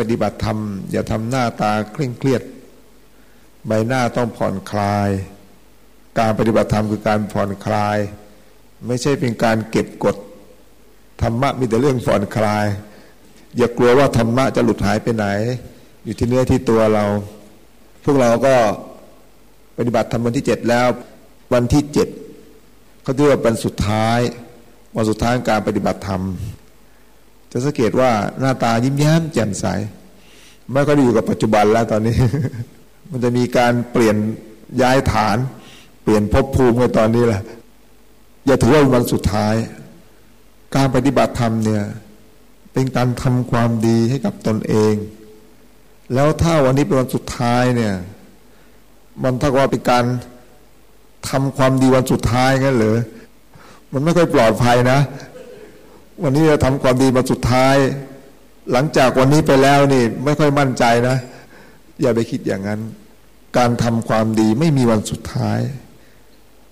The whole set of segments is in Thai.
ปฏิบัติธรรม อย่าทำหน้าตาเคร่งเครียด ใบหน้าต้องผ่อนคลาย การปฏิบัติธรรมคือการผ่อนคลาย ไม่ใช่เป็นการเก็บกดธรรมะมีแต่เรื่องผ่อนคลาย อย่ากลัวว่าธรรมะจะหลุดหายไปไหน อยู่ที่เนื้อที่ตัวเรา พวกเราก็ปฏิบัติธรรมวันที่เจ็ดแล้ว วันที่เจ็ดเขาเรียกว่าวันสุดท้ายวันสุดท้ายการปฏิบัติธรรม จะสังเกตว่าหน้าตายิ้มแย้มแจ่มใสไม่ก็ได้อยู่กับปัจจุบันแล้วตอนนี้ มันจะมีการเปลี่ยนย้ายฐาน เปลี่ยนภพภูมิในตอนนี้แหละอย่าถือว่าวันสุดท้าย การปฏิบัติธรรมเนี่ย เป็นการทำความดีให้กับตนเอง แล้วถ้าวันนี้เป็นวันสุดท้ายเนี่ย มันถ้าว่าเป็นการทำความดีวันสุดท้ายงั้นเหรอมันไม่ค่อยปลอดภัยนะ วันนี้เราทำความดีวันสุดท้าย หลังจากวันนี้ไปแล้วนี่ ไม่ค่อยมั่นใจนะ อย่าไปคิดอย่างนั้น การทำความดีไม่มีวันสุดท้าย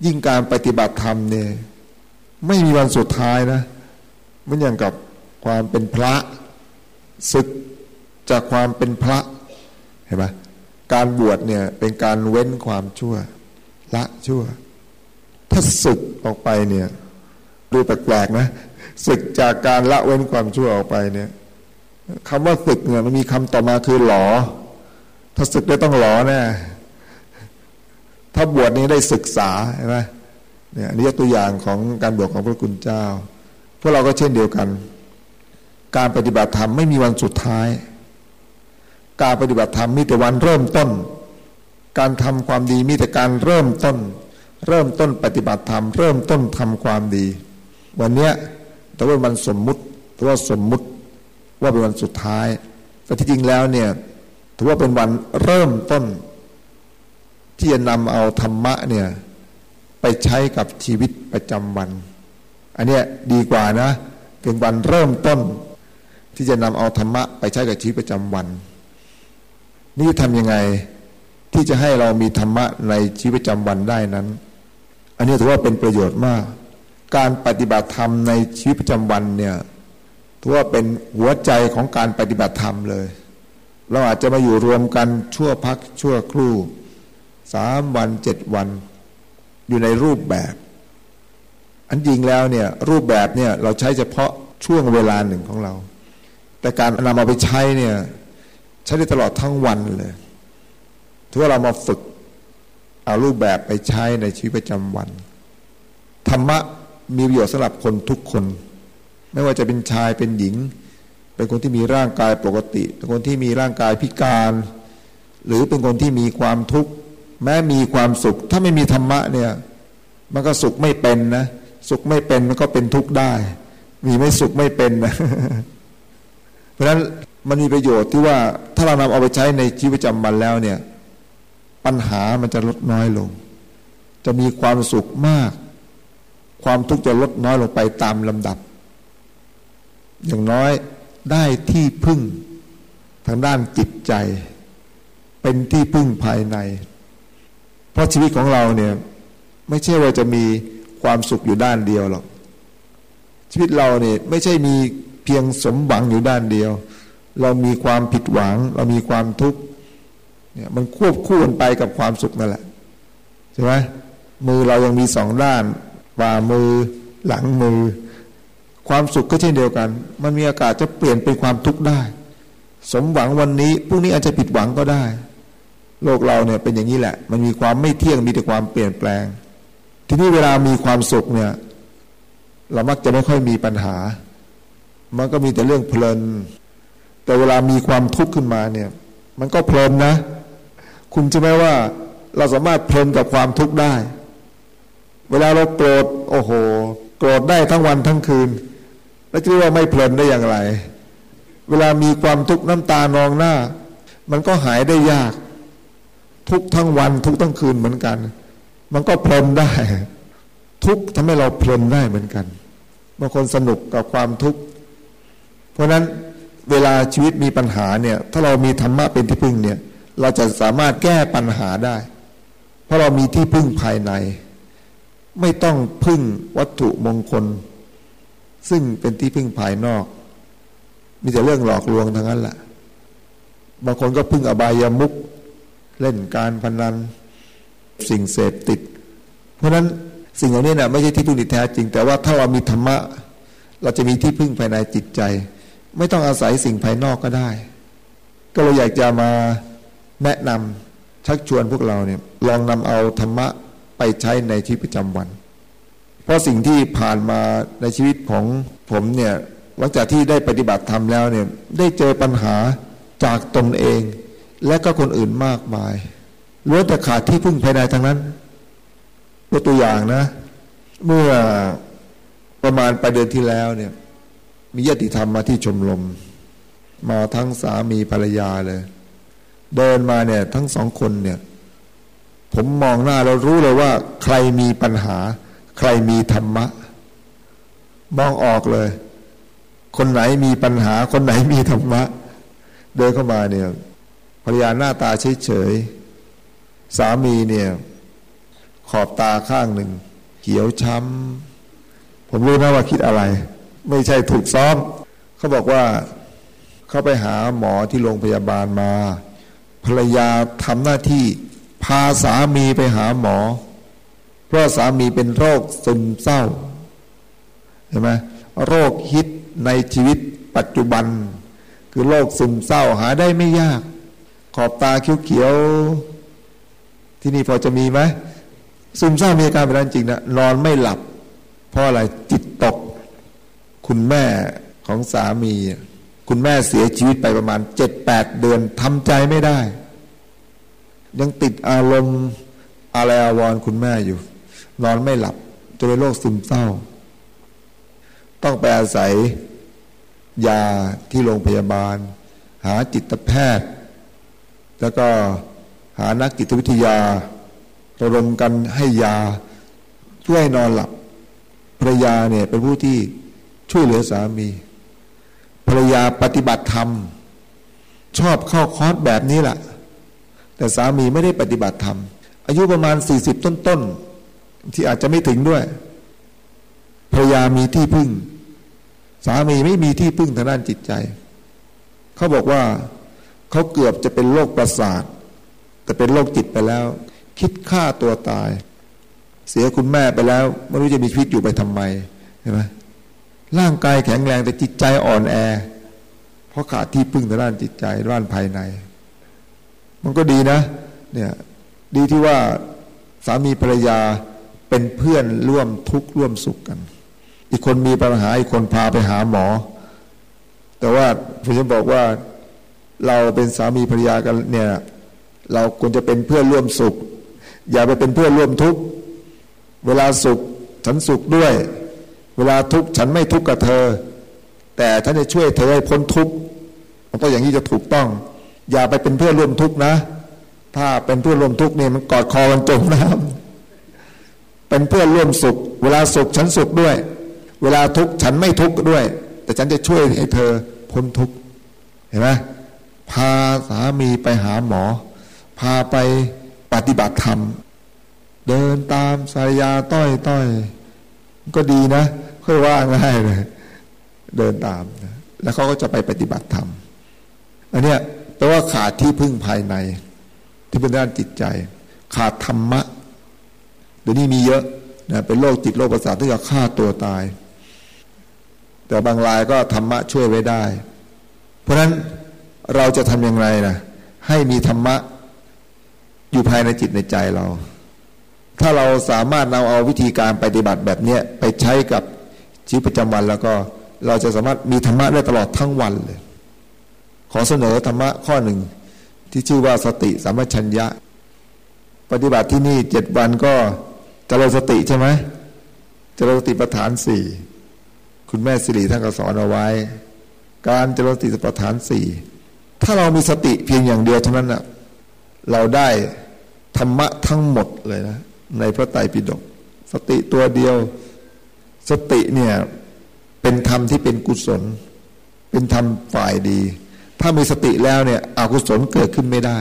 ยิ่งการปฏิบัติธรรมเนี่ยไม่มีวันสุดท้ายนะมือนอย่างกับความเป็นพระศึกจากความเป็นพระเห็นไหมการบวชเนี่ยเป็นการเว้นความชั่ว ละชั่ว ถ้าศึกออกไปเนี่ย ดูแปลกๆนะ ศึกจากการละเว้นความชั่วออกไปเนี่ยคำว่าศึกเนี่ยมันมีคำต่อมาคือหลอ ถ้าศึกได้ต้องหลอแน่ถ้าบวชนี้ได้ศึกษาใช่ไหมเนี่ยอันนี้ตัวอย่างของการบวชของพระคุณเจ้า พวกเราก็เช่นเดียวกัน การปฏิบัติธรรมไม่มีวันสุดท้าย การปฏิบัติธรรมมีแต่วันเริ่มต้น การทำความดีมีแต่การเริ่มต้น เริ่มต้นปฏิบัติธรรม เริ่มต้นทำความดี วันเนี้ย แต่ว่ามันสมมุติแต่ว่าสมมุติว่าเป็นวันสุดท้ายแต่ที่จริงแล้วเนี่ยถือว่าเป็นวันเริ่มต้น ที่จะนำเอาธรรมะเนี่ยไปใช้กับชีวิตประจำวัน อันเนี้ยดีกว่านะเป็นวันเริ่มต้น ที่จะนำเอาธรรมะไปใช้กับชีวิตประจำวัน นี่ทำยังไงที่จะให้เรามีธรรมะในชีวิตประจำวันได้นั้น อันนี้ถือว่าเป็นประโยชน์มาก การปฏิบัติธรรมในชีวิตประจำวันเนี่ยถือว่าเป็นหัวใจของการปฏิบัติธรรมเลย เราอาจจะมาอยู่รวมกันชั่วพักชั่วครู่สามวันเจ็ดวัน อยู่ในรูปแบบ อันจริงแล้วเนี่ยรูปแบบเนี่ยเราใช้เฉพาะช่วงเวลาหนึ่งของเรา แต่การนำเอาไปใช้เนี่ยใช้ได้ตลอดทั้งวันเลยถือว่าเรามาฝึกเอารูปแบบไปใช้ในชีวิตประจำวัน ธรรมะ มีประโยชน์สำหรับคนทุกคน ไม่ว่าจะเป็นชายเป็นหญิง เป็นคนที่มีร่างกายปกติ เป็นคนที่มีร่างกายพิการ หรือเป็นคนที่มีความทุกข์แม้มีความสุข ถ้าไม่มีธรรมะเนี่ย มันก็สุขไม่เป็นนะสุขไม่เป็นมันก็เป็นทุกข์ได้ มีไม่สุขไม่เป็นนะเพราะฉะนั้นมันมีประโยชน์ที่ว่าถ้าเรานำเอาไปใช้ในชีวิตประจำวันแล้วเนี่ย ปัญหามันจะลดน้อยลง จะมีความสุขมาก ความทุกข์จะลดน้อยลงไปตามลำดับ อย่างน้อยได้ที่พึ่งทางด้านจิตใจ เป็นที่พึ่งภายใน เพราะชีวิตของเราเนี่ย ไม่ใช่ว่าจะมีความสุขอยู่ด้านเดียวหรอก ชีวิตเราเนี่ยไม่ใช่มีเพียงสมหวังอยู่ด้านเดียว เรามีความผิดหวัง เรามีความทุกข์เนี่ยมันควบคู่กันไปกับความสุขนั่นแหละใช่ไหมมือเรายังมีสองด้าน ฝ่ามือ หลังมือ ความสุขก็เช่นเดียวกัน มันมีอากาศจะเปลี่ยนเป็นความทุกข์ได้ สมหวังวันนี้พรุ่งนี้อาจจะผิดหวังก็ได้ โลกเราเนี่ยเป็นอย่างนี้แหละ มันมีความไม่เที่ยงมีแต่ความเปลี่ยนแปลง ทีนี้เวลามีความสุขเนี่ยเรามักจะไม่ค่อยมีปัญหา มันก็มีแต่เรื่องเพลิน แต่เวลามีความทุกข์ขึ้นมาเนี่ย มันก็เพลินนะ คุณจะไหมว่าเราสามารถเพลินกับความทุกข์ได้ เวลาเราโกรธโอ้โห โกรธได้ทั้งวันทั้งคืน แล้วจะเรียกว่าไม่เพลินได้อย่างไร เวลามีความทุกข์น้ำตานองหน้า มันก็หายได้ยาก ทุกทั้งวันทุกทั้งคืนเหมือนกัน มันก็เพลินได้ ทุกทำให้เราเพลินได้เหมือนกันบางคนสนุกกับความทุกข์เพราะนั้นเวลาชีวิตมีปัญหาเนี่ย ถ้าเรามีธรรมะเป็นที่พึ่งเนี่ย เราจะสามารถแก้ปัญหาได้ เพราะเรามีที่พึ่งภายใน ไม่ต้องพึ่งวัตถุมงคล ซึ่งเป็นที่พึ่งภายนอก มีแต่เรื่องหลอกลวงทั้งนั้นแหละบางคนก็พึ่งอบายามุกเล่นการพนัน สิ่งเสพติด เพราะนั้นสิ่งเหล่านี้นะไม่ใช่ที่พึ่งที่แท้จริง แต่ว่าถ้าเรามีธรรมะ เราจะมีที่พึ่งภายในจิตใจ ไม่ต้องอาศัยสิ่งภายนอกก็ได้ ก็เราอยากจะมาแนะนำชักชวนพวกเราเนี่ยลองนำเอาธรรมะ ไปใช้ในชีวิตประจำวัน เพราะสิ่งที่ผ่านมาในชีวิตของผมเนี่ยหลังจากที่ได้ปฏิบัติธรรมแล้วเนี่ยได้เจอปัญหาจากตนเอง และก็คนอื่นมากมายล้วนแต่ขาดที่พึ่งภายในทั้งนั้นตัวตัวอย่างนะ เมื่อประมาณปลายเดือนที่แล้วเนี่ย มีญาติธรรมมาที่ชมรมมาทั้งสามีภรรยาเลย เดินมาเนี่ย ทั้งสองคนเนี่ย ผมมองหน้าเรารู้เลยว่า ใครมีปัญหา ใครมีธรรมะ มองออกเลย คนไหนมีปัญหา คนไหนมีธรรมะ เดินเข้ามาเนี่ยภรรยาหน้าตาเฉยๆสามีเนี่ย ขอบตาข้างหนึ่งเขียวช้ำผมรู้นะว่าคิดอะไร ไม่ใช่ถูกซ้อมเขาบอกว่าเขาไปหาหมอที่โรงพยาบาลมา ภรรยาทำหน้าที่าสามีไปหาหมอ เพราะสามีเป็นโรคซึมเศร้าเห็นไหมโรคฮิตในชีวิตปัจจุบัน คือโรคซึมเศร้าหาได้ไม่ยาก ขอบตาเขียวๆที่นี่พอจะมีไหมซึมเศร้ามีอาการแบบนั้นจริงนะนอนไม่หลับ เพราะอะไรจิตตก คุณแม่ของสามี คุณแม่เสียชีวิตไปประมาณเจ็ดแปดเดือนทำใจไม่ได้ ยังติดอารมณ์อะไรอาวรคุณแม่อยู่ นอนไม่หลับจนเป็นโรคซึมเศร้า ต้องไปอาศัยยาที่โรงพยาบาล หาจิตแพทย์ แล้วก็หานักจิตวิทยา ระดมกันให้ยา ช่วยนอนหลับภรรยาเนี่ยเป็นผู้ที่ช่วยเหลือสามีภรรยาปฏิบัติธรรม ชอบเข้าคอร์สแบบนี้แหละ แต่สามีไม่ได้ปฏิบัติธรรม อายุประมาณสี่สิบต้นๆ ที่อาจจะไม่ถึงด้วยภรรยามีที่พึ่ง สามีไม่มีที่พึ่งทางด้านจิตใจ เขาบอกว่าเขาเกือบจะเป็นโรคประสาท แต่เป็นโรคจิตไปแล้ว คิดฆ่าตัวตาย เสียคุณแม่ไปแล้ว ไม่รู้จะมีชีวิตอยู่ไปทำไมเห็นไหมร่างกายแข็งแรงแต่จิตใจอ่อนแอ เพราะขาดที่พึ่งทางด้านจิตใจด้านภายใน มันก็ดีนะเนี่ยดีที่ว่าสามีภรรยาเป็นเพื่อนร่วมทุกข์ร่วมสุขกัน อีกคนมีปัญหาอีกคนพาไปหาหมอ แต่ว่าผมจะบอกว่าเราเป็นสามีภรรยากันเนี่ยเราควรจะเป็นเพื่อนร่วมสุข อย่าไปเป็นเพื่อนร่วมทุกข์เวลาสุขฉันสุขด้วย เวลาทุกข์ฉันไม่ทุกข์กับเธอ แต่ท่านจะช่วยเธอให้พ้นทุกข์มันก็อย่างนี้จะถูกต้อง อย่าไปเป็นเพื่อนร่วมทุกข์นะ ถ้าเป็นเพื่อนร่วมทุกข์นี่มันกอดคอกันจมน้ำเป็นเพื่อนร่วมสุข เวลาสุขฉันสุขด้วย เวลาทุกข์ฉันไม่ทุกข์ด้วย แต่ฉันจะช่วยให้เธอพ้นทุกข์เห็นไหมพาสามีไปหาหมอ พาไปปฏิบัติธรรม เดินตามสายยาต้อยต้อยก็ดีนะค่อยว่าง่ายเลย เดินตามนะแล้วเขาก็จะไปปฏิบัติธรรมอันเนี้ย แปลว่าขาดที่พึ่งภายใน ที่เป็นด้านจิตใจ ขาดธรรมะเดี๋ยวนี้มีเยอะนะเป็นโรคจิตโรคประสาทที่จะฆ่าตัวตาย แต่บางรายก็ธรรมะช่วยไว้ได้ เพราะฉะนั้นเราจะทำอย่างไรนะให้มีธรรมะอยู่ภายในจิตในใจเรา ถ้าเราสามารถเอาเอาวิธีการปฏิบัติแบบนี้ไปใช้กับชีวิตประจำวันแล้วก็เราจะสามารถมีธรรมะได้ตลอดทั้งวันเลย ขอเสนอธรรมะข้อหนึ่ง ที่ชื่อว่าสติสัมปชัญญะ ปฏิบัติที่นี่เจ็ดวันก็เจริญสติใช่ไหมเจริญสติปัฏฐานสี่คุณแม่สิริท่านก็สอนเอาไว้ การเจริญสติปัฏฐานสี่ถ้าเรามีสติเพียงอย่างเดียวเท่านั้นนะเราได้ธรรมะทั้งหมดเลยนะ ในพระไตรปิฎกสติตัวเดียว สติเนี่ยเป็นธรรมที่เป็นกุศล เป็นธรรมฝ่ายดี ถ้ามีสติแล้วเนี่ยอกุศลเกิดขึ้นไม่ได้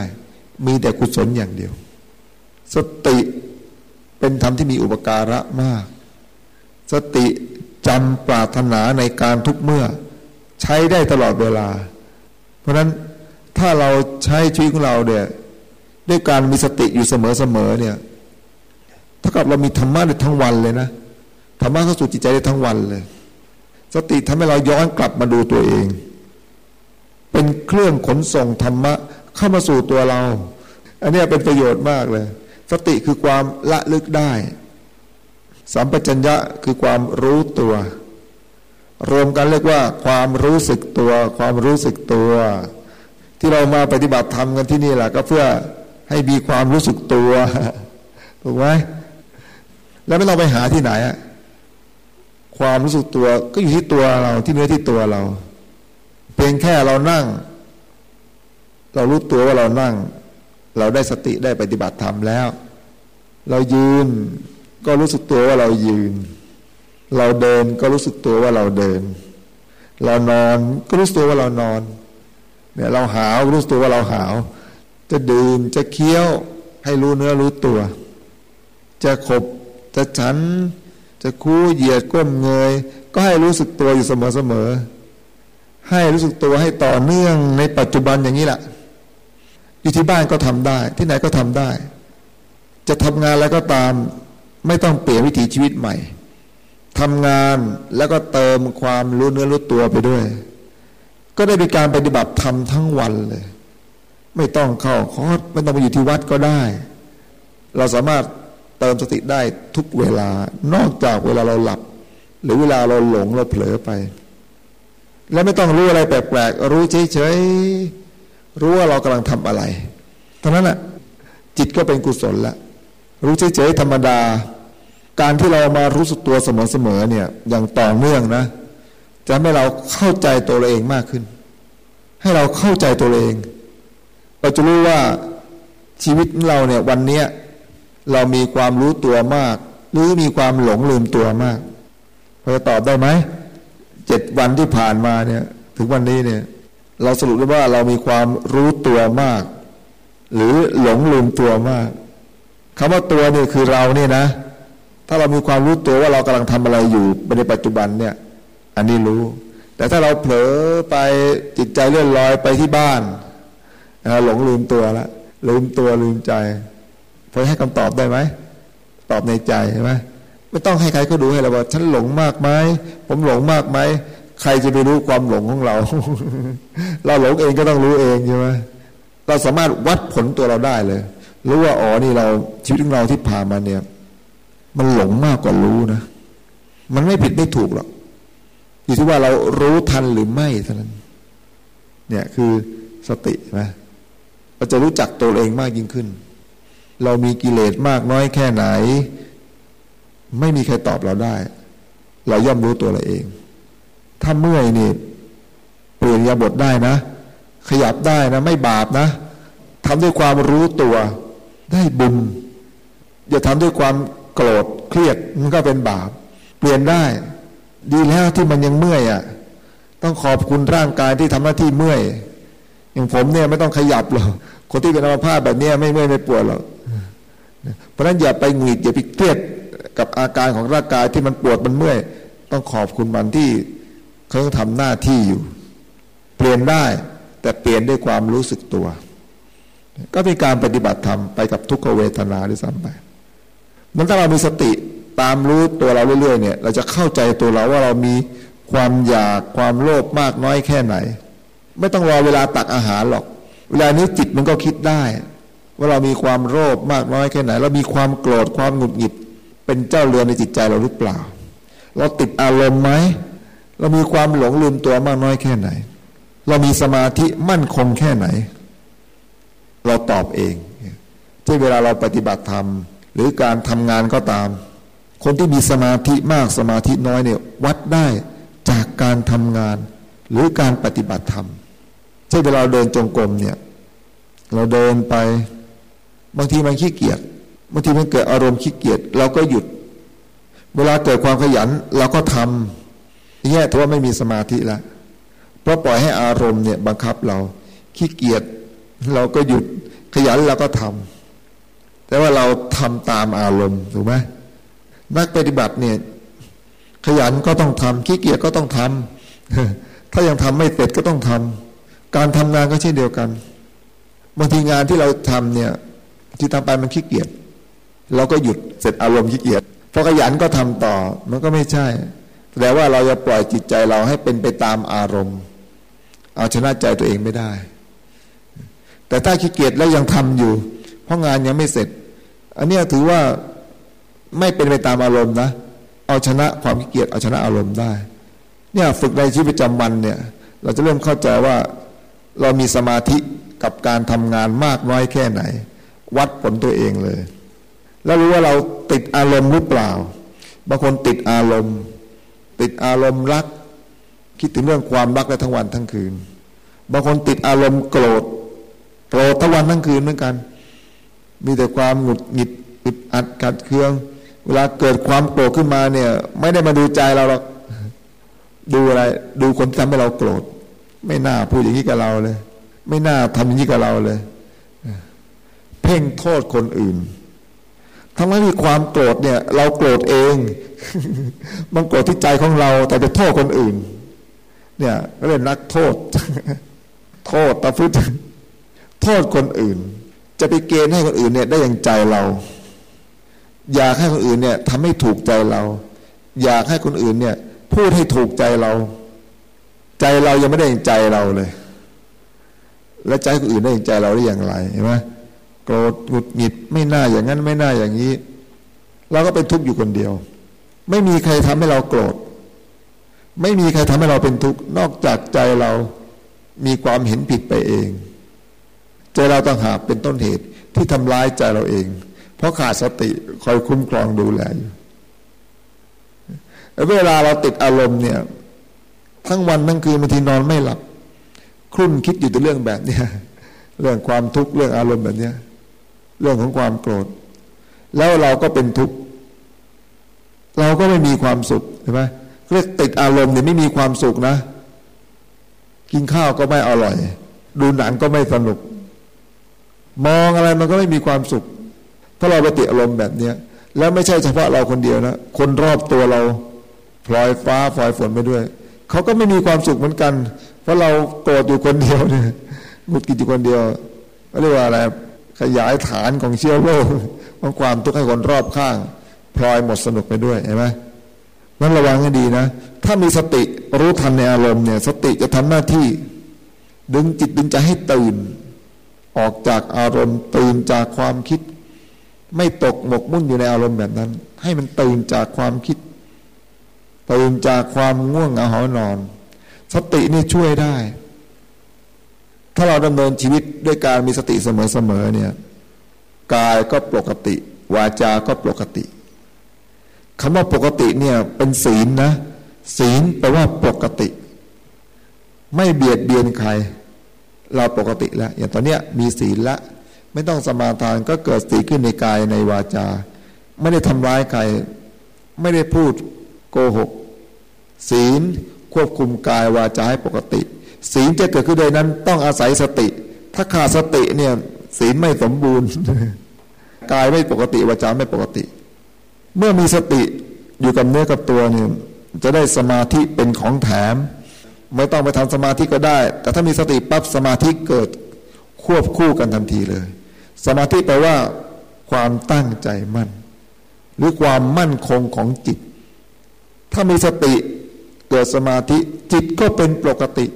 มีแต่กุศลอย่างเดียว สติเป็นธรรมที่มีอุปการะมาก สติจำปรารถนาในการทุกเมื่อ ใช้ได้ตลอดเวลา เพราะนั้นถ้าเราใช้ชีวิตของเราเนี่ยด้วยการมีสติอยู่เสมอๆเนี่ยถ้ากับเรามีธรรมะได้ทั้งวันเลยนะธรรมะเข้าสู่จิตใจได้ทั้งวันเลย สติทำให้เราย้อนกลับมาดูตัวเอง เป็นเครื่องขนส่งธรรมะเข้ามาสู่ตัวเรา อันนี้เป็นประโยชน์มากเลย สติคือความละลึกได้สัมปชัญญะคือความรู้ตัว รวมกันเรียกว่า ความรู้สึกตัว ความรู้สึกตัว ที่เรามาปฏิบัติธรรมกันที่นี่แหละก็เพื่อให้มีความรู้สึกตัวถูกไหมแล้วไม่ต้องไปหาที่ไหนความรู้สึกตัวก็อยู่ที่ตัวเราที่เนื้อที่ตัวเรา เพียงแค่เรานั่ง เรารู้ตัวว่าเรานั่ง เราได้สติได้ปฏิบัติธรรมแล้ว เรายืนก็รู้สึกตัวว่าเรายืน เราเดินก็รู้สึกตัวว่าเราเดิน เรานอนก็รู้สึกตัวว่าเรานอนเนี่ยเราหาวรู้สึกตัวว่าเราหาว จะดื่มจะเคี้ยวให้รู้เนื้อรู้ตัว จะขบจะฉัน จะคู่เหยียดก้มเงย ก็ให้รู้สึกตัวอยู่เสมอๆ ให้รู้สึกตัวให้ต่อเนื่องในปัจจุบันอย่างนี้แหละอยู่ที่บ้านก็ทำได้ ที่ไหนก็ทำได้ จะทำงานแล้วก็ตาม ไม่ต้องเปลี่ยนวิถีชีวิตใหม่ทำงานแล้วก็เติมความรู้เนื้อรู้ตัวไปด้วย ก็ได้เป็นการปฏิบัติธรรมทั้งวันเลย ไม่ต้องเข้าคอร์สไม่ต้องไปอยู่ที่วัดก็ได้ เราสามารถเติมสติได้ทุกเวลา นอกจากเวลาเราหลับ หรือเวลาเราหลงเราเผลอไป และไม่ต้องรู้อะไรแปลกๆรู้เฉยๆรู้ว่าเรากำลังทำอะไรเท่านั้นแหะจิตก็เป็นกุศลละรู้เฉยๆธรรมดา การที่เรามารู้สึกตัวเสมอๆเนี่ยอย่างต่อเนื่องนะ จะให้เราเข้าใจตัวเราเองมากขึ้น ให้เราเข้าใจตัวเอง เราจะรู้ว่าชีวิตเราเนี่ยวันเนี้ยเรามีความรู้ตัวมาก หรือมีความหลงลืมตัวมากพอจะตอบได้ไหม เจ็ดวันที่ผ่านมาเนี่ย ถึงวันนี้เนี่ย เราสรุปได้ว่าเรามีความรู้ตัวมาก หรือหลงลืมตัวมากคำว่าตัวนี่คือเราเนี่ยนะ ถ้าเรามีความรู้ตัวว่าเรากำลังทำอะไรอยู่ในปัจจุบันเนี่ย อันนี้รู้ แต่ถ้าเราเผลอไปจิตใจเลื่อนลอยไปที่บ้านหลงลืมตัวละลืมตัวลืมใจพอให้คำตอบได้ไหม ตอบในใจใช่ไหม ไม่ต้องให้ใครก็ดูให้เราว่า ฉันหลงมากไหมผมหลงมากไหมใครจะไปรู้ความหลงของเรา เราหลงเองก็ต้องรู้เองใช่ไหมเราสามารถวัดผลตัวเราได้เลยรู้ว่าอ๋อนี่เราชีวิตของเราที่ผ่านมาเนี่ย มันหลงมากกว่ารู้นะมันไม่ผิดไม่ถูกหรอกอยู่ที่ว่าเรารู้ทันหรือไม่เท่านั้น เนี่ยคือสตินะเราจะรู้จักตัวเองมากยิ่งขึ้น เรามีกิเลสมากน้อยแค่ไหน ไม่มีใครตอบเราได้ เราย่อมรู้ตัวเราเอง ถ้าเมื่อยนี่เปลี่ยนยาบทได้นะ ขยับได้นะ ไม่บาปนะทำด้วยความรู้ตัว ได้บุญอย่าทำด้วยความโกรธเครียดมันก็เป็นบาป เปลี่ยนได้ ดีแล้วที่มันยังเมื่อยอะต้องขอบคุณร่างกายที่ทำหน้าที่เมื่อย อย่างผมเนี่ยไม่ต้องขยับหรอกคนที่เป็นอัมพาตแบบนี้ไม่เมื่อยไม่ปวดหรอกเพราะนั้นอย่าไปหงุดหงิดอย่าไปเครียด กับอาการของร่างกายที่มันปวดมันเมื่อย ต้องขอบคุณมันที่เขาทำหน้าที่อยู่ เปลี่ยนได้แต่เปลี่ยนด้วยความรู้สึกตัว ก็เป็นการปฏิบัติธรรมไปกับทุกขเวทนาด้วยซ้ำไปมันถ้าเรามีสติตามรู้ตัวเราเรื่อยๆเนี่ย เราจะเข้าใจตัวเราว่าเรามีความอยากความโลภมากน้อยแค่ไหน ไม่ต้องรอเวลาตักอาหารหรอก เวลานี้จิตมันก็คิดได้ ว่าเรามีความโลภมากน้อยแค่ไหน เรามีความโกรธความหงุดหงิด เป็นเจ้าเรือนในจิตใจเราหรือเปล่า เราติดอารมณ์ไหม เรามีความหลงลืมตัวมากน้อยแค่ไหน เรามีสมาธิมั่นคงแค่ไหน เราตอบเอง ที่เวลาเราปฏิบัติธรรม หรือการทำงานก็ตาม คนที่มีสมาธิมากสมาธิน้อยเนี่ยวัดได้จากการทำงาน หรือการปฏิบัติธรรมเช่นเวลาเดินจงกรมเนี่ย เราเดินไป บางทีมันขี้เกียจ บางทีมันเกิดอารมณ์ขี้เกียจเราก็หยุด เวลาเกิดความขยันเราก็ทำแย่ถือว่าไม่มีสมาธิแล้วเพราะปล่อยให้อารมณ์เนี่ยบังคับเราขี้เกียจเราก็หยุดขยันเราก็ทำแต่ว่าเราทำตามอารมณ์ถูกไหมนักปฏิบัติเนี่ยขยันก็ต้องทำขี้เกียจก็ต้องทำถ้ายังทำไม่เสร็จก็ต้องทำการทำงานก็เช่นเดียวกันบางทีงานที่เราทำเนี่ยที่ทำไปมันขี้เกียจ เราก็หยุดเสร็จอารมณ์ขี้เกียจพอขยันก็ทำต่อมันก็ไม่ใช่แสดงว่าเราจะปล่อยจิตใจเราให้เป็นไปตามอารมณ์ เอาชนะใจตัวเองไม่ได้ แต่ถ้าขี้เกียจแล้วยังทำอยู่ เพราะงานยังไม่เสร็จ อันนี้ถือว่าไม่เป็นไปตามอารมณ์นะ เอาชนะความขี้เกียจเอาชนะอารมณ์ได้ เนี่ยฝึกในชีวิตประจำวันเนี่ย เราจะเริ่มเข้าใจว่าเรามีสมาธิกับการทำงานมากน้อยแค่ไหน วัดผลตัวเองเลย แล้วรู้ว่าเราติดอารมณ์หรือเปล่า บางคนติดอารมณ์ ติดอารมณ์รัก คิดถึงเรื่องความรักได้ทั้งวันทั้งคืน บางคนติดอารมณ์โกรธโกรธทั้งวันทั้งคืนเหมือนกัน มีแต่ความหงุดหงิดอึดอัดกัดเคือง เวลาเกิดความโกรธขึ้นมาเนี่ย ไม่ได้มาดูใจเราหรอกดูอะไร ดูคนที่ทำให้เราโกรธ ไม่น่าพูดอย่างนี้กับเราเลย ไม่น่าทำอย่างนี้กับเราเลย เพ่งโทษคนอื่น ทั้งที่ความโกรธเนี่ย เราโกรธเอง มันโกรธที่ใจของเรา แต่ไปโทษคนอื่น เนี่ยก็เรียกนักโทษ โทษตะฟุตโทษคนอื่น จะไปเกณฑ์ให้คนอื่นเนี่ย ได้อย่างใจเรา อยากให้คนอื่นเนี่ยทำให้ถูกใจเรา อยากให้คนอื่นเนี่ย พูดให้ถูกใจเรา ใจเรายังไม่ได้อย่างใจเราเลย แล้วใจคนอื่นได้อย่างใจเราได้อย่างไรเห็นไหม โกรธหงุดหงิดไม่น่าอย่างนั้นไม่น่าอย่างนี้ เราก็เป็นทุกข์อยู่คนเดียว ไม่มีใครทำให้เราโกรธ ไม่มีใครทำให้เราเป็นทุกข์นอกจากใจเรามีความเห็นผิดไปเอง ใจเราต้องหาเป็นต้นเหตุที่ทำร้ายใจเราเอง เพราะขาดสติคอยคุ้มครองดูแลอยู่เวลาเราติดอารมณ์เนี่ย ทั้งวันทั้งคืนบางทีนอนไม่หลับครุ่นคิดอยู่แต่เรื่องแบบเนี้ยเรื่องความทุกข์เรื่องอารมณ์แบบเนี้ย เรื่องของความโกรธ แล้วเราก็เป็นทุกข์เราก็ไม่มีความสุขเห็นไหมเรียกติดอารมณ์เนี่ยไม่มีความสุขนะ กินข้าวก็ไม่อร่อย ดูหนังก็ไม่สนุก มองอะไรมันก็ไม่มีความสุขเพราเราไปติดอารมณ์แบบเนี้ยแล้วไม่ใช่เฉพาะเราคนเดียวนะ คนรอบตัวเราพลอยฟ้าพลอยฝนไปด้วย เขาก็ไม่มีความสุขเหมือนกัน เพราะเราโกรธอยู่คนเดียวเนี่ยหงุดหงิดอยู่คนเดียวเรียกว่าอะไร ขยายฐานของเชื้อโรคของความทุกข์ให้คนรอบข้าง พลอยหมดสนุกไปด้วยเห็นไหมนั้นระวังให้ดีนะ ถ้ามีสติรู้ทันในอารมณ์เนี่ยสติจะทำหน้าที่ ดึงจิตดึงใจให้ตื่น ออกจากอารมณ์ตื่นจากความคิด ไม่ตกหมกมุ่นอยู่ในอารมณ์แบบนั้น ให้มันตื่นจากความคิด ตื่นจากความง่วงเหงาหอนอน สตินี่ช่วยได้ ถ้าเราดำเนินชีวิตด้วยการมีสติเสมอๆเนี่ยกายก็ปกติ วาจาก็ปกติคำว่าปกติเนี่ยเป็นศีลนะ ศีลแปลว่าปกติ ไม่เบียดเบียนใคร เราปกติแล้วอย่างตอนเนี้ยมีศีลละ ไม่ต้องสมาทานก็เกิดสีขึ้นในกายในวาจา ไม่ได้ทำร้ายใคร ไม่ได้พูดโกหก ศีลควบคุมกายวาจาให้ปกติ ศีลจะเกิดขึ้นโดยนั้นต้องอาศัยสติ ถ้าขาดสติเนี่ยศีลไม่สมบูรณ์ กายไม่ปกติวาจาไม่ปกติ เมื่อมีสติอยู่กับเนื้อกับตัวเนี่ยจะได้สมาธิเป็นของแถม ไม่ต้องไปทำสมาธิก็ได้ แต่ถ้ามีสติปั๊บสมาธิเกิดควบคู่กันทันทีเลย สมาธิแปลว่า ความตั้งใจมั่น หรือความมั่นคงของจิต ถ้ามีสติเกิดสมาธิจิตก็เป็นปกติ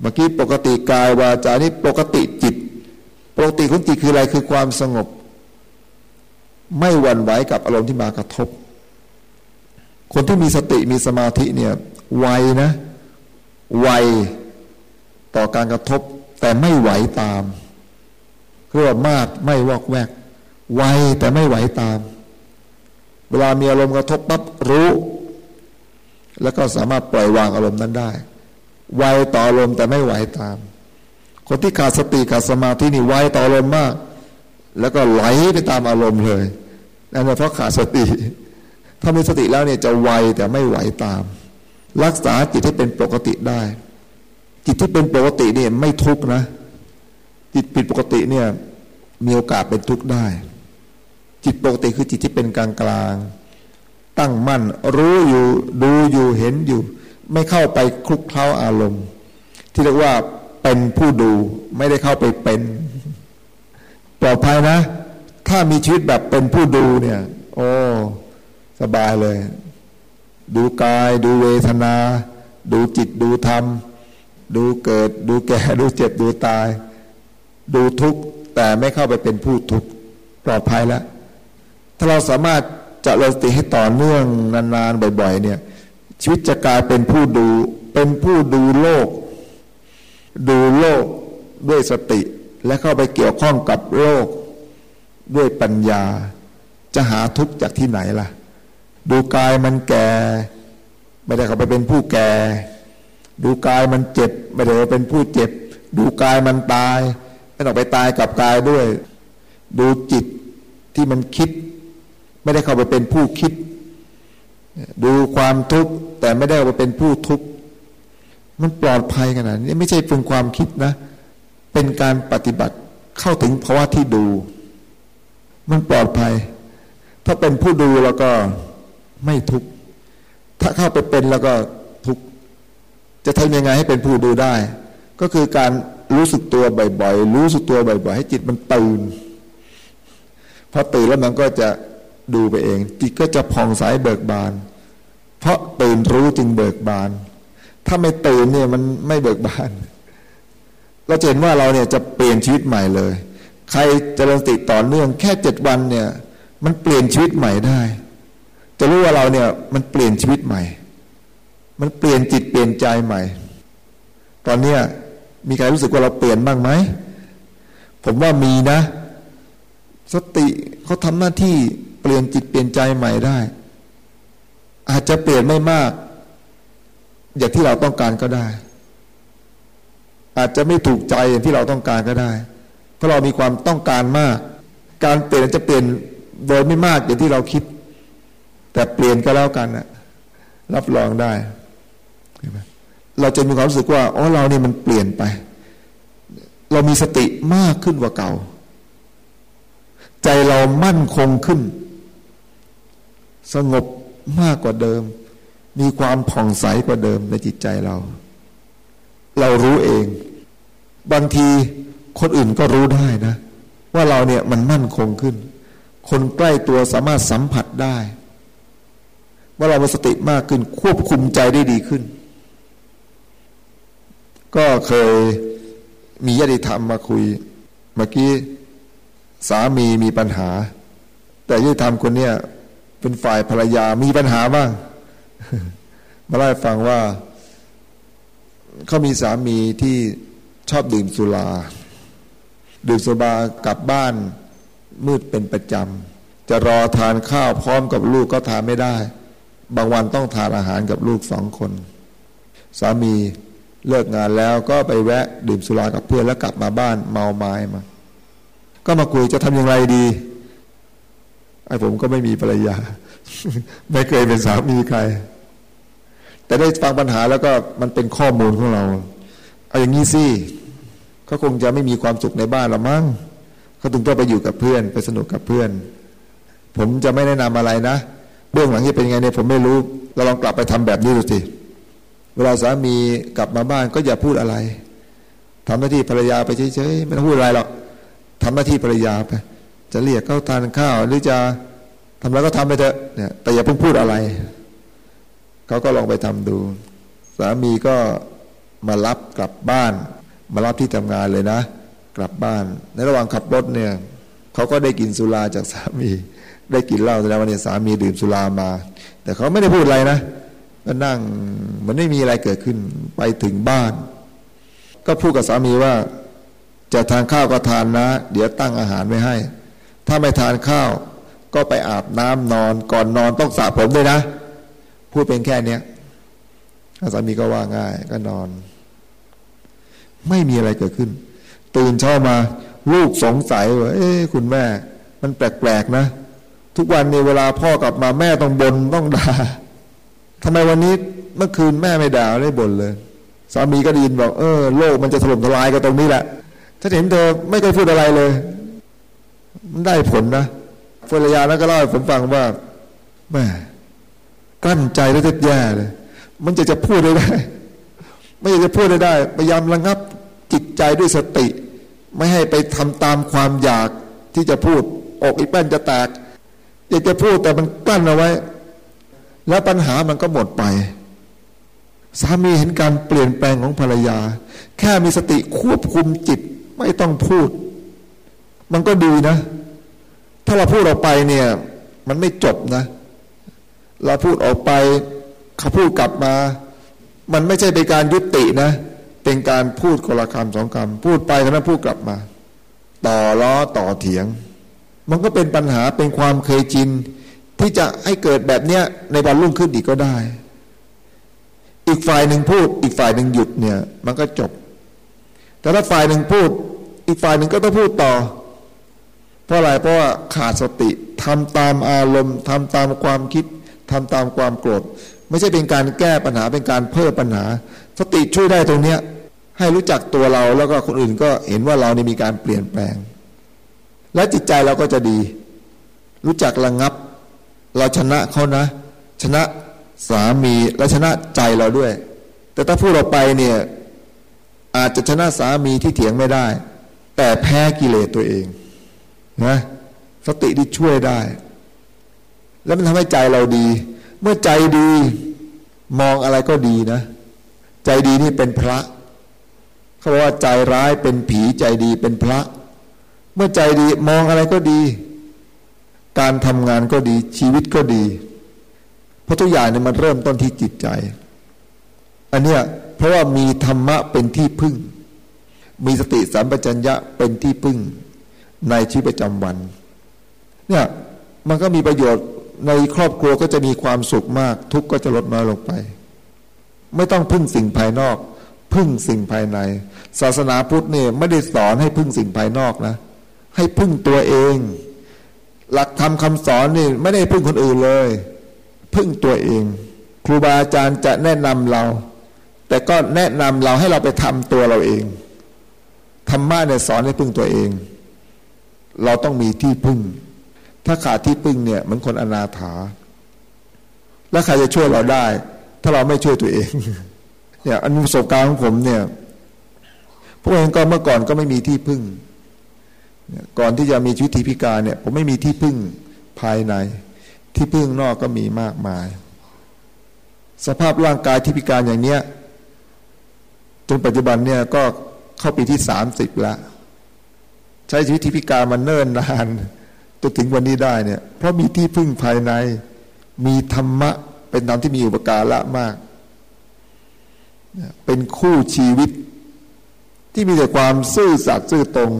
เมื่อกี้ปกติกายวาจานี่ปกติจิต ปกติของจิตคืออะไรคือความสงบ ไม่หวั่นไหวกับอารมณ์ที่มากระทบ คนที่มีสติมีสมาธิเนี่ยไวนะไวต่อการกระทบ แต่ไม่ไหวตามเรียกว่ามาดไม่วอกแวกไวแต่ไม่ไหวตาม เวลามีอารมณ์กระทบปั๊บรู้ แล้วก็สามารถปล่อยวางอารมณ์นั้นได้ ไวต่ออารมณ์แต่ไม่ไหวตาม คนที่ขาดสติขาดสมาธินี่ไวต่ออารมณ์มาก แล้วก็ไหลไปตามอารมณ์เลยนั่นเพราะขาดสติ ถ้ามีสติแล้วเนี่ยจะไวแต่ไม่ไหวตาม รักษาจิตให้เป็นปกติได้ จิตที่เป็นปกติเนี่ยไม่ทุกนะ จิตผิดปกติเนี่ยมีโอกาสเป็นทุกข์ได้ จิตปกติคือจิตที่เป็นกลางกลางตั้งมั่น รู้อยู่ดูอยู่เห็นอยู่ ไม่เข้าไปคลุกเคล้าอารมณ์ ที่เรียกว่าเป็นผู้ดูไม่ได้เข้าไปเป็นปลอดภัยนะ ถ้ามีชีวิตแบบเป็นผู้ดูเนี่ย โอ้ สบายเลย ดูกาย ดูเวทนา ดูจิตดูธรรม ดูเกิด ดูแก่ ดูเจ็บ ดูตาย ดูทุกข์แต่ไม่เข้าไปเป็นผู้ทุกข์ปลอดภัยแล้ว ถ้าเราสามารถจะเริสติให้ต่อเนื่องนานๆบ่อย ๆ เนี่ย ชีวิตจะกลายเป็นผู้ดูเป็นผู้ดูโลก ดูโลกด้วยสติ และเข้าไปเกี่ยวข้องกับโลก ด้วยปัญญา จะหาทุกข์จากที่ไหนล่ะ ดูกายมันแก่ ไม่ได้เข้าไปเป็นผู้แก่ ดูกายมันเจ็บ ไม่ได้เข้าเป็นผู้เจ็บ ดูกายมันตาย ไม่ต้องไปตายกับกายด้วย ดูจิตที่มันคิด ไม่ได้เข้าไปเป็นผู้คิด ดูความทุกข์แต่ไม่ได้เข้าเป็นผู้ทุกข์มันปลอดภัยขนาดนี้ไม่ใช่เพียงความคิดนะ เป็นการปฏิบัติเข้าถึงภาวะที่ดู มันปลอดภัย ถ้าเป็นผู้ดูแล้วก็ไม่ทุกข์ถ้าเข้าไปเป็นแล้วก็ทุกข์จะทำยังไงให้เป็นผู้ดูได้ ก็คือการรู้สึกตัวบ่อยๆรู้สึกตัวบ่อยๆให้จิตมันตื่นพอตื่นแล้วมันก็จะดูไปเอง จิตก็จะผ่องใสเบิกบาน เพราะตื่นรู้จึงเบิกบาน ถ้าไม่ตื่นเนี่ยมันไม่เบิกบาน เราเห็นว่าเราเนี่ยจะเปลี่ยนชีวิตใหม่เลย ใครจเจริญสติต่อเนื่องแค่เจ็ดวันเนี่ย มันเปลี่ยนชีวิตใหม่ได้ จะรู้ว่าเราเนี่ยมันเปลี่ยนชีวิตใหม่ มันเปลี่ยนจิตเปลี่ยนใจใหม่ ตอนเนี้ยมีใครรู้สึกว่าเราเปลี่ยนบ้างไหม ผมว่ามีนะ สติเขาทำหน้าที่เปลี่ยนจิตเปลี่ยนใจใหม่ได้ อาจจะเปลี่ยนไม่มาก อย่างที่เราต้องการก็ได้ อาจจะไม่ถูกใจอย่างที่เราต้องการก็ได้ เพราะเรามีความต้องการมาก การเปลี่ยนจะเปลี่ยนโดยไม่มากอย่างที่เราคิด แต่เปลี่ยนก็แล้วกันนะรับรองได้เห็นไหมเราจะมีความรู้สึกว่าอ๋อเราเนี่ยมันเปลี่ยนไป เรามีสติมากขึ้นกว่าเก่า ใจเรามั่นคงขึ้น สงบ มากกว่าเดิม มีความผ่องใสกว่าเดิมในจิตใจเรา เรารู้เอง บางทีคนอื่นก็รู้ได้นะ ว่าเราเนี่ยมันมั่นคงขึ้น คนใกล้ตัวสามารถสัมผัสได้ว่าเรามีสติมากขึ้น ควบคุมใจได้ดีขึ้น ก็เคยมีญาติธรรมมาคุย เมื่อกี้สามีมีปัญหา แต่ญาติธรรมคนเนี้ย เป็นฝ่ายภรรยามีปัญหาบ้าง มาเล่าให้ฟังว่าเขามีสามีที่ชอบดื่มสุรา ดื่มสุรากลับบ้านมืดเป็นประจำ จะรอทานข้าวพร้อมกับลูกก็ทานไม่ได้ บางวันต้องทานอาหารกับลูกสองคน สามีเลิกงานแล้วก็ไปแวะดื่มสุรากับเพื่อนแล้วกลับมาบ้านเมาไม้มา ก็มาคุยจะทำอย่างไรดี ไอ้ผมก็ไม่มีภรรยา ไม่เคยเป็นสามีใคร แต่ได้ฟังปัญหาแล้วก็มันเป็นข้อมูลของเรา เอาอย่างนี้สิเขาคงจะไม่มีความสุขในบ้านเรามั้งเขาถึงต้องไปอยู่กับเพื่อน ไปสนุกกับเพื่อน ผมจะไม่แนะนำอะไรนะเบื้องหลังจะเป็นไงเนี่ยผมไม่รู้ เราลองกลับไปทำแบบนี้ดูสิเวลาสามีกลับมาบ้านก็อย่าพูดอะไรทำหน้าที่ภรรยาไปเฉยๆไม่ต้องพูดอะไรหรอกทำหน้าที่ภรรยาไป จะเรียกเขาทานข้าว หรือจะทำอะไรก็ทำไปเถอะเนี่ยแต่อย่าเพิ่งพูดอะไร เขาก็ลองไปทำดู สามีก็มารับกลับบ้าน มารับที่ทำงานเลยนะ กลับบ้าน ในระหว่างขับรถเนี่ยเขาก็ได้กินสุราจากสามี ได้กินเหล้าแสดงว่าเนี่ยสามีดื่มสุรามา แต่เขาไม่ได้พูดอะไรนะก็นั่งมันไม่มีอะไรเกิดขึ้นไปถึงบ้าน ก็พูดกับสามีว่า จะทานข้าวก็ทานนะ เดี๋ยวตั้งอาหารไว้ให้ ถ้าไม่ทานข้าว ก็ไปอาบน้ำนอน ก่อนนอนต้องสระผมด้วยนะ พูดเป็นแค่เนี้ยสามีก็ว่าง่าย ก็นอน ไม่มีอะไรเกิดขึ้น ตื่นเช้ามา ลูกสงสัยว่าเอ๊คุณแม่ มันแปลกๆนะ ทุกวันนี้เวลาพ่อกลับมาแม่ต้องบนต้องด่าทำไมวันนี้เมื่อคืนแม่ไม่ด่าไม่บ่นเลย สามีก็ดีนบอก เออโลกมันจะถล่มทลายกันตรงนี้แหละถ้าเห็นเธอไม่เคยพูดอะไรเลย มันได้ผลนะภรรยาแล้วก็เล่าให้ผมฟังว่าแม่กั้นใจแล้วจะแย่เลย มันจะจะพูดได้ไม่อยากจะพูดได้พยายามระงับจิตใจด้วยสติ ไม่ให้ไปทำตามความอยากที่จะพูด อกอีแป้นจะแตกอยากจะพูดแต่มันกั้นเอาไว้ แล้วปัญหามันก็หมดไป สามีเห็นการเปลี่ยนแปลงของภรรยา แค่มีสติควบคุมจิตไม่ต้องพูด มันก็ดีนะ ถ้าเราพูดออกไปเนี่ย มันไม่จบนะ เราพูดออกไปเขาพูดกลับมา มันไม่ใช่เป็นการยุตินะ เป็นการพูดคนละคำสองคำพูดไปแล้วพูดกลับมา ต่อล้อต่อเถียง มันก็เป็นปัญหาเป็นความเคยชินที่จะให้เกิดแบบเนี้ยในวันรุ่งขึ้นอีกก็ได้ อีกฝ่ายหนึ่งพูด อีกฝ่ายหนึ่งหยุดเนี่ย มันก็จบ แต่ถ้าฝ่ายหนึ่งพูด อีกฝ่ายหนึ่งก็ต้องพูดต่อ เพราะอะไรเพราะว่าขาดสติทำตามอารมณ์ทำตามความคิดทำตามความโกรธ ไม่ใช่เป็นการแก้ปัญหาเป็นการเพิ่มปัญหา สติช่วยได้ตรงเนี้ยให้รู้จักตัวเราแล้วก็คนอื่นก็เห็นว่าเรานี่มีการเปลี่ยนแปลง และจิตใจเราก็จะดี รู้จักระงับ เราชนะเขานะ ชนะสามีและชนะใจเราด้วย แต่ถ้าพูดออกไปเนี่ยอาจจะชนะสามีที่เถียงไม่ได้ แต่แพ้กิเลสตัวเอง นะสติที่ช่วยได้ แล้วมันทำให้ใจเราดี เมื่อใจดีมองอะไรก็ดีนะ ใจดีนี่เป็นพระ เขาบอกว่าใจร้ายเป็นผีใจดีเป็นพระ เมื่อใจดีมองอะไรก็ดี การทำงานก็ดีชีวิตก็ดี เพราะทุกอย่างเนี่ยมันเริ่มต้นที่จิตใจ อันเนี้ยเพราะว่ามีธรรมะเป็นที่พึ่ง มีสติสัมปชัญญะเป็นที่พึ่ง ในชีวิตประจำวัน เนี่ยมันก็มีประโยชน์ในครอบครัวก็จะมีความสุขมาก ทุกข์ก็จะลดน้อยลงไป ไม่ต้องพึ่งสิ่งภายนอก พึ่งสิ่งภายใน ศาสนาพุทธเนี่ยไม่ได้สอนให้พึ่งสิ่งภายนอกนะ ให้พึ่งตัวเอง หลักธรรมคาสอนนี่ไม่ได้พึ่งคนอื่นเลย พึ่งตัวเอง ครูบาอาจารย์จะแนะนำเรา แต่ก็แนะนำเราให้เราไปทำตัวเราเองธรรมะเนี่ยสอนให้พึ่งตัวเอง เราต้องมีที่พึ่ง ถ้าขาดที่พึ่งเนี่ยมันคนอนาถา แล้วใครจะช่วยเราได้ ถ้าเราไม่ช่วยตัวเอง เนี่ยอันประสบการณ์ของผมเนี่ยพวกเองก็เมื่อก่อนก็ไม่มีที่พึ่ง ก่อนที่จะมีชีวิตพิการเนี่ย ผมไม่มีที่พึ่งภายใน ที่พึ่งนอกก็มีมากมาย สภาพร่างกายที่พิการอย่างเนี้ยจนปัจจุบันเนี่ยก็เข้าปีที่สามสิบแล้ว ใช้ชีวิตที่พิการมาเนิ่นนานจนถึงวันนี้ได้เนี่ย เพราะมีที่พึ่งภายใน มีธรรมะ เป็นธรรมที่มีอุปการะมาก เป็นคู่ชีวิต ที่มีแต่ความซื่อสัตย์ซื่อตรง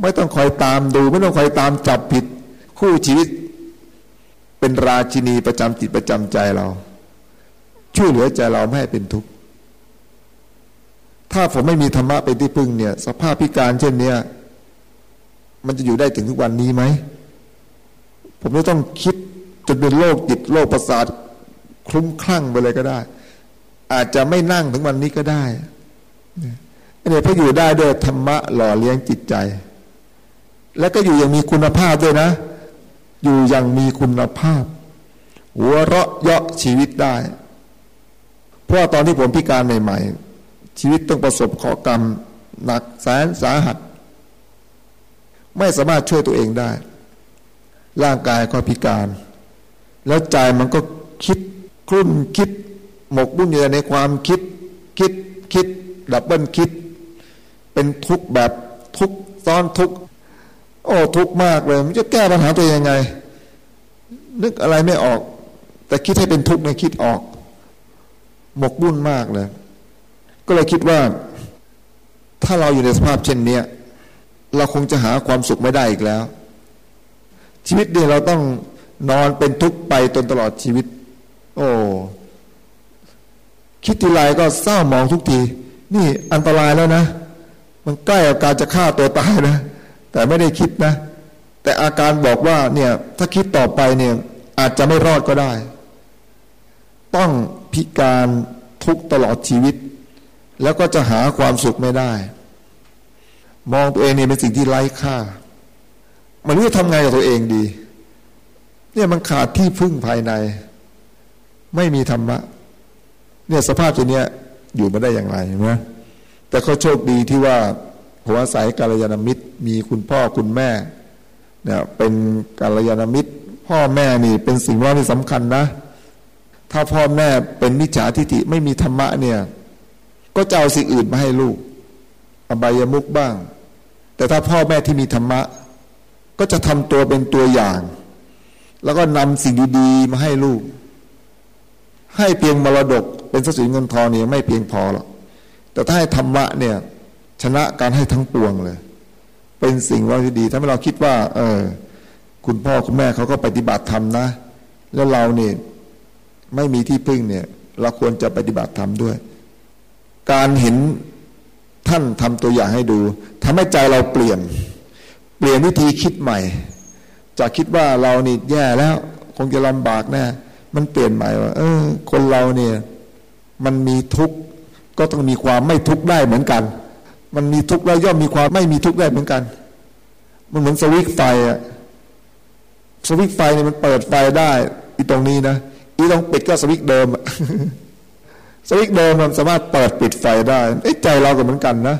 ไม่ต้องคอยตามดู ไม่ต้องคอยตามจับผิด คู่ชีวิต เป็นราชินีประจำจิตประจำใจเรา ช่วยเหลือใจเราไม่ให้เป็นทุกข์ถ้าผมไม่มีธรรมะเป็นที่พึ่งเนี่ย สภาพพิการเช่นเนี้ย มันจะอยู่ได้ถึงทุกวันนี้ไหม ผมไม่ต้องคิดจนเป็นโรคจิตโรคประสาทคลุ้มคลั่งไปเลยก็ได้ อาจจะไม่นั่งถึงวันนี้ก็ได้เนี่ยพออยู่ได้ด้วยธรรมะหล่อเลี้ยงจิตใจ และก็อยู่อย่างมีคุณภาพด้วยนะ อยู่อย่างมีคุณภาพ หัวเราะเยาะชีวิตได้ เพราะตอนที่ผมพิการใหม่ ๆ ชีวิตต้องประสบข้อกรรม หนักแสนสาหัส ไม่สามารถช่วยตัวเองได้ ร่างกายก็พิการ แล้วใจมันก็คิดคลุ่นคิด หมกบุ่นอยู่ในความคิด คิดคิด ดับเบิลคิด เป็นทุกข์แบบทุกข์ซ้อนทุกข์โอ้ทุกข์มากเลยมันจะแก้ปัญหาตัวยังไง นึกอะไรไม่ออก แต่คิดให้เป็นทุกข์ในคิดออก หมกบุ่นมากเลย ก็เลยคิดว่า ถ้าเราอยู่ในสภาพเช่นเนี้ย เราคงจะหาความสุขไม่ได้อีกแล้ว ชีวิตเนี่ยเราต้องนอนเป็นทุกข์ไปจนตลอดชีวิต โอ้คิดทีไรก็เศร้าหมองทุกที นี่อันตรายแล้วนะ มันใกล้กับการจะฆ่าตัวตายนะ แต่ไม่ได้คิดนะ แต่อาการบอกว่าเนี่ยถ้าคิดต่อไปเนี่ยอาจจะไม่รอดก็ได้ ต้องพิการทุกตลอดชีวิต แล้วก็จะหาความสุขไม่ได้ มองตัวเองเนี่ยเป็นสิ่งที่ไร้ค่า มันรู้จะทำไงกับตัวเองดี เนี่ยมันขาดที่พึ่งภายใน ไม่มีธรรมะ เนี่ยสภาพตัวเนี้ยอยู่มาได้อย่างไรเห็นไหมแต่เขาโชคดีที่ว่าผมอาศัยกาลยานมิตร มีคุณพ่อคุณแม่เนี่ยเป็นกาลยานมิตร พ่อแม่นี่เป็นสิ่งว่าที่สำคัญนะ ถ้าพ่อแม่เป็นมิจฉาทิฏฐิไม่มีธรรมะเนี่ย ก็จะเอาสิ่งอื่นมาให้ลูกอบายมุกบ้าง แต่ถ้าพ่อแม่ที่มีธรรมะ ก็จะทำตัวเป็นตัวอย่าง แล้วก็นำสิ่งดีๆ มาให้ลูก ให้เพียงมรดก เป็นทรัพย์สินเงินทองเนี่ยไม่เพียงพอหรอกแต่ถ้าให้ธรรมะเนี่ยชนะการให้ทั้งปวงเลย เป็นสิ่งว่าที่ดีถ้าเราคิดว่า เออ คุณพ่อคุณแม่เขาก็ปฏิบัติธรรมนะ แล้วเราเนี่ยไม่มีที่พึ่งเนี่ย เราควรจะปฏิบัติธรรมด้วย การเห็น ท่านทำตัวอย่างให้ดูทำให้ใจเราเปลี่ยน เปลี่ยนวิธีคิดใหม่ จากคิดว่าเรานี่แย่แล้ว คงจะลำบากแน่มันเปลี่ยนใหม่ว่าเออ คนเราเนี่ย มันมีทุกข์ก็ต้องมีความไม่ทุกข์ได้เหมือนกัน มันมีทุกข์แล้วย่อมมีความไม่มีทุกข์ได้เหมือนกัน มันเหมือนสวิตไฟอะสวิตไฟเนี่ยมันเปิดไฟได้ อีตรงนี้นะอีตรงปิดก็สวิตเดิม สวิตเดิมมันสามารถเปิดปิดไฟได้ไอ้ใจเราก็เหมือนกันนะ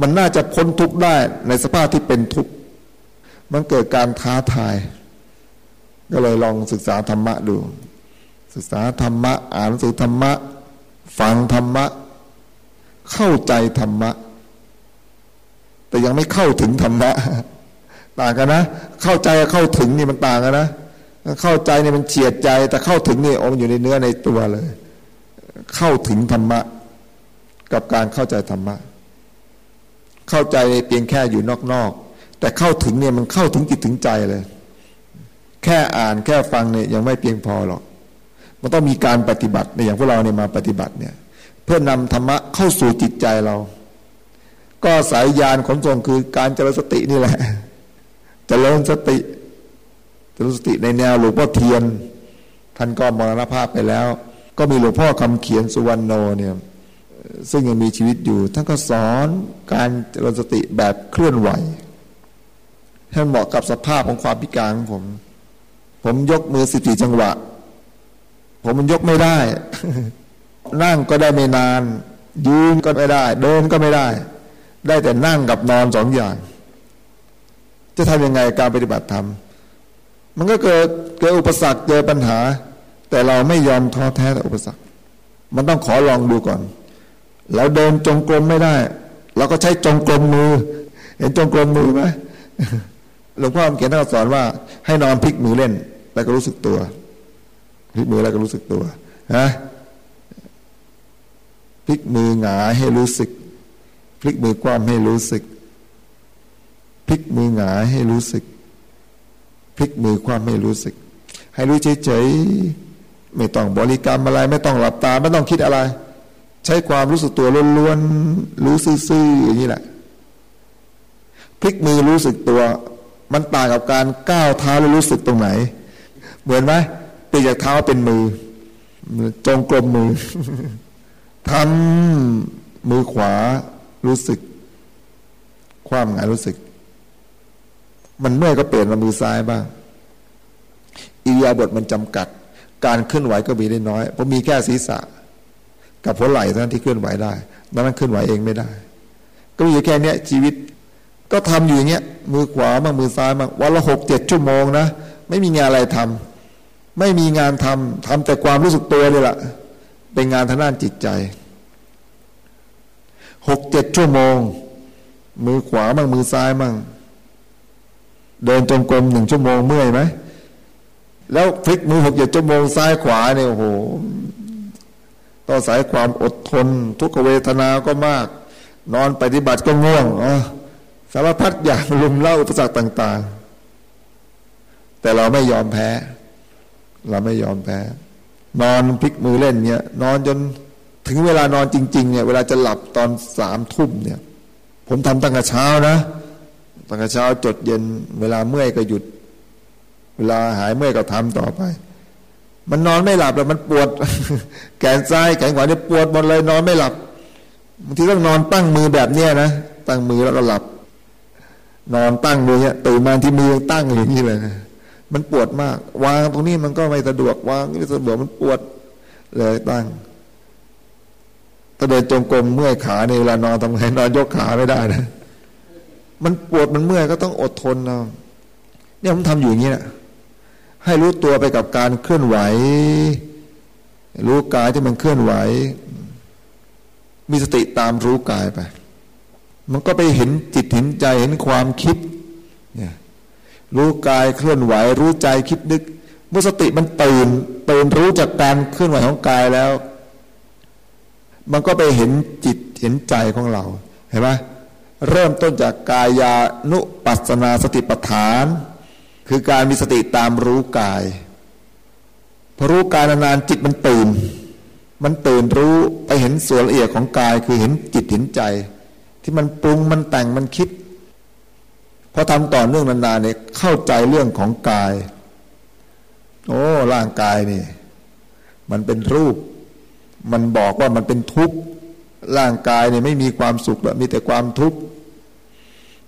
มันน่าจะพ้นทุกข์ได้ในสภาพที่เป็นทุกข์ มันเกิดการท้าทาย ก็เลยลองศึกษาธรรมะดู ศึกษาธรรมะ อ่านหนังสือธรรมะ ฟังธรรมะ เข้าใจธรรมะ แต่ยังไม่เข้าถึงธรรมะ ต่างกันนะ เข้าใจกับเข้าถึงนี่มันต่างกันนะ เข้าใจนี่มันเฉียดใจ แต่เข้าถึงนี่อมอยู่ในเนื้อในตัวเลย เข้าถึงธรรมะ กับการเข้าใจธรรมะ เข้าใจเพียงแค่อยู่นอกๆแต่เข้าถึงเนี่ยมันเข้าถึงจิตถึงใจเลย แค่อ่านแค่ฟังเนี่ยยังไม่เพียงพอหรอก มันต้องมีการปฏิบัติในอย่างพวกเราเนี่ยมาปฏิบัติเนี่ย เพื่อนำธรรมะเข้าสู่จิตใจเรา ก็สายยานขนส่งคือการเจริญสตินี่แหละเจริญสติเจริญสติในแนวหลวงพ่อเทียนท่านก็มรณภาพไปแล้ว ก็มีหลวงพ่อคำเขียนสุวรรณโนเนี่ยซึ่งยังมีชีวิตอยู่ท่านก็สอนการเจริญสติแบบเคลื่อนไหวให้เหมาะกับสภาพของความพิการของผม ผมยกมือสิบสี่จังหวะ ผมมันยกไม่ได้ นั่งก็ได้ไม่นาน ยืนก็ไม่ได้ เดินก็ไม่ได้ ได้แต่นั่งกับนอนสองอย่าง จะทำยังไงการปฏิบัติธรรมมันก็เกิดเกิดอุปสรรคเจอปัญหา แต่เราไม่ยอมท้อแท้ต่ออุปสรรค มันต้องขอลองดูก่อน เราเดินจงกรมไม่ได้ เราก็ใช้จงกรมมือ เห็นจงกรมมือไหมหลวงพ่อเขียนท่านสอนว่า ให้นอนพลิกมือเล่น แล้วก็รู้สึกตัวพลิกมือแล้วก็รู้สึกตัวฮะพลิกมือหงายให้รู้สึก พลิกมือกว้างให้รู้สึก พลิกมือหงายให้รู้สึก พลิกมือคว้าให้รู้สึก ให้รู้เฉยๆ ไม่ต้องบริกรรมอะไร ไม่ต้องหลับตา ไม่ต้องคิดอะไร ใช้ความรู้สึกตัวล้วนๆรู้ซื่อๆอย่างนี้แหละพลิกมือรู้สึกตัว มันต่างกับการก้าวเท้าแล้วรู้สึกตรงไหน เหมือนไหมเปลี่ยนจากเท้าเป็นมือ จงกลมมือทำมือขวารู้สึก ความหงายรู้สึก มันเมื่อยก็เปลี่ยนมามือซ้ายบ้างอิริยาบถมันจำกัด การเคลื่อนไหวก็มีได้น้อยเพราะมีแค่ศีรษะ กับหัวไหล่เท่านั้นที่เคลื่อนไหวได้ดังนั้นเคลื่อนไหวเองไม่ได้ ก็มีแค่นี้ชีวิต ก็ทำอยู่อย่างเงี้ยมือขวาบ้างมือซ้ายบ้างวันละหกเจ็ดชั่วโมงนะไม่มีงานอะไรทำไม่มีงานทำทำแต่ความรู้สึกตัวเลยล่ะเป็นงานทางด้านจิตใจหกเจ็ดชั่วโมง มือขวาบ้างมือซ้ายบ้างเดินจงกรมหนึ่งชั่วโมงเมื่อยไหม แล้วพลิกมือหกเจ็ดชั่วงซ้ายขวาเนี่ยโอ้โหต้องสายความอดทน ทุกเวทนาก็มาก นอนปฏิบัติก็ง่วงอ๋อสารพัดอย่างลุมเล่าอุปสรรคต่าง ๆ แต่เราไม่ยอมแพ้ เราไม่ยอมแพ้ นอนพลิกมือเล่นเนี่ยนอนจนถึงเวลานอนจริง ๆ เนี่ย เวลาจะหลับตอนสามทุ่มเนี่ย ผมทำตั้งแต่เช้านะตั้งแต่เช้าจดเย็น เวลาเมื่อยก็หยุด เวลาหายเมื่อยก็ทำต่อไป มันนอนไม่หลับแล้วมันปวด แขนซ้ายแขนขวาเนี่ยปวดหมดเลยนอนไม่หลับบางทีต้องนอนตั้งมือแบบเนี้ยนะตั้งมือแล้วก็หลับ นอนตั้งมือเนี่ยตื่นมาที่มือตั้งอย่างนี้เลยนะมันปวดมาก วางตรงนี้มันก็ไม่สะดวกวางไม่สะดวกมันปวดเลยตั้งถ้าเดินจงกรมเมื่อยขาในเวลานอนทำไงนอนยกขาไม่ได้นะมันปวดมันเมื่อยก็ต้องอดทนเนะเนี่ยผมทำอยู่อย่างนี้นะ ให้รู้ตัวไปกับการเคลื่อนไหว รู้กายที่มันเคลื่อนไหว มีสติตามรู้กายไป มันก็ไปเห็นจิตเห็นใจเห็นความคิดเนี่ยรู้กายเคลื่อนไหว รู้ใจคิดนึก เมื่อสติมันตื่นตื่นรู้จากการเคลื่อนไหวของกายแล้ว มันก็ไปเห็นจิตเห็นใจของเราเห็นไหมเริ่มต้นจากกายานุปัสนาสติปัฏฐาน คือการมีสติตามรู้กายพอรู้กายนานๆจิตมันตื่น มันตื่นรู้ไปเห็นส่วนละเอียดของกายคือเห็นจิตเห็นใจ ที่มันปรุงมันแต่งมันคิดพอทำต่อเนื่องนานๆเนี่ยเข้าใจเรื่องของกาย โอ้ร่างกายนี่ มันเป็นรูป มันบอกว่ามันเป็นทุกข์ร่างกายเนี่ยไม่มีความสุขแล้วมีแต่ความทุกข์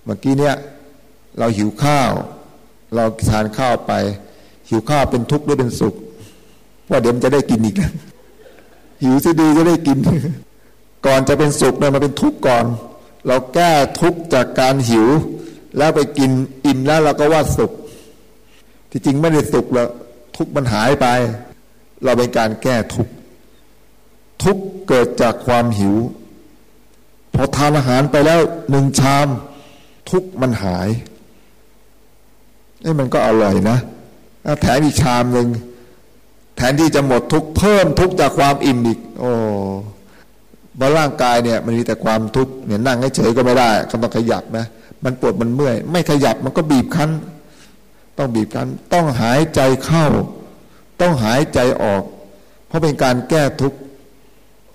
เมื่อกี้เนี่ย เราหิวข้าว เราทานข้าวไป หิวข้าวเป็นทุกข์หรือเป็นสุข ว่าเดี๋ยวมันจะได้กินอีกนะหิวซะดีจะได้กิน ก่อนจะเป็นสุขเนี่ยมาเป็นทุกข์ก่อน เราแก้ทุกข์จากการหิว แล้วไปกินอิ่มแล้วเราก็ว่าสุข ที่จริงไม่ได้สุขแล้วทุกข์มันหายไป เราเป็นการแก้ทุกข์ทุกข์เกิดจากความหิว พอทานอาหารไปแล้วหนึ่งชาม ทุกข์มันหาย นี่มันก็อร่อยนะแถมอีกชามหนึ่งแทนที่จะหมดทุกเพิ่มทุกจากความอิ่มอีก โอ้บร่างกายเนี่ย มันมีแต่ความทุกข์เนี่ยนั่งเฉยก็ไม่ได้ก็ต้องขยับนะมันปวดมันเมื่อย ไม่ขยับมันก็บีบคั้น ต้องบีบคั้น ต้องหายใจเข้า ต้องหายใจออก เพราะเป็นการแก้ทุกข์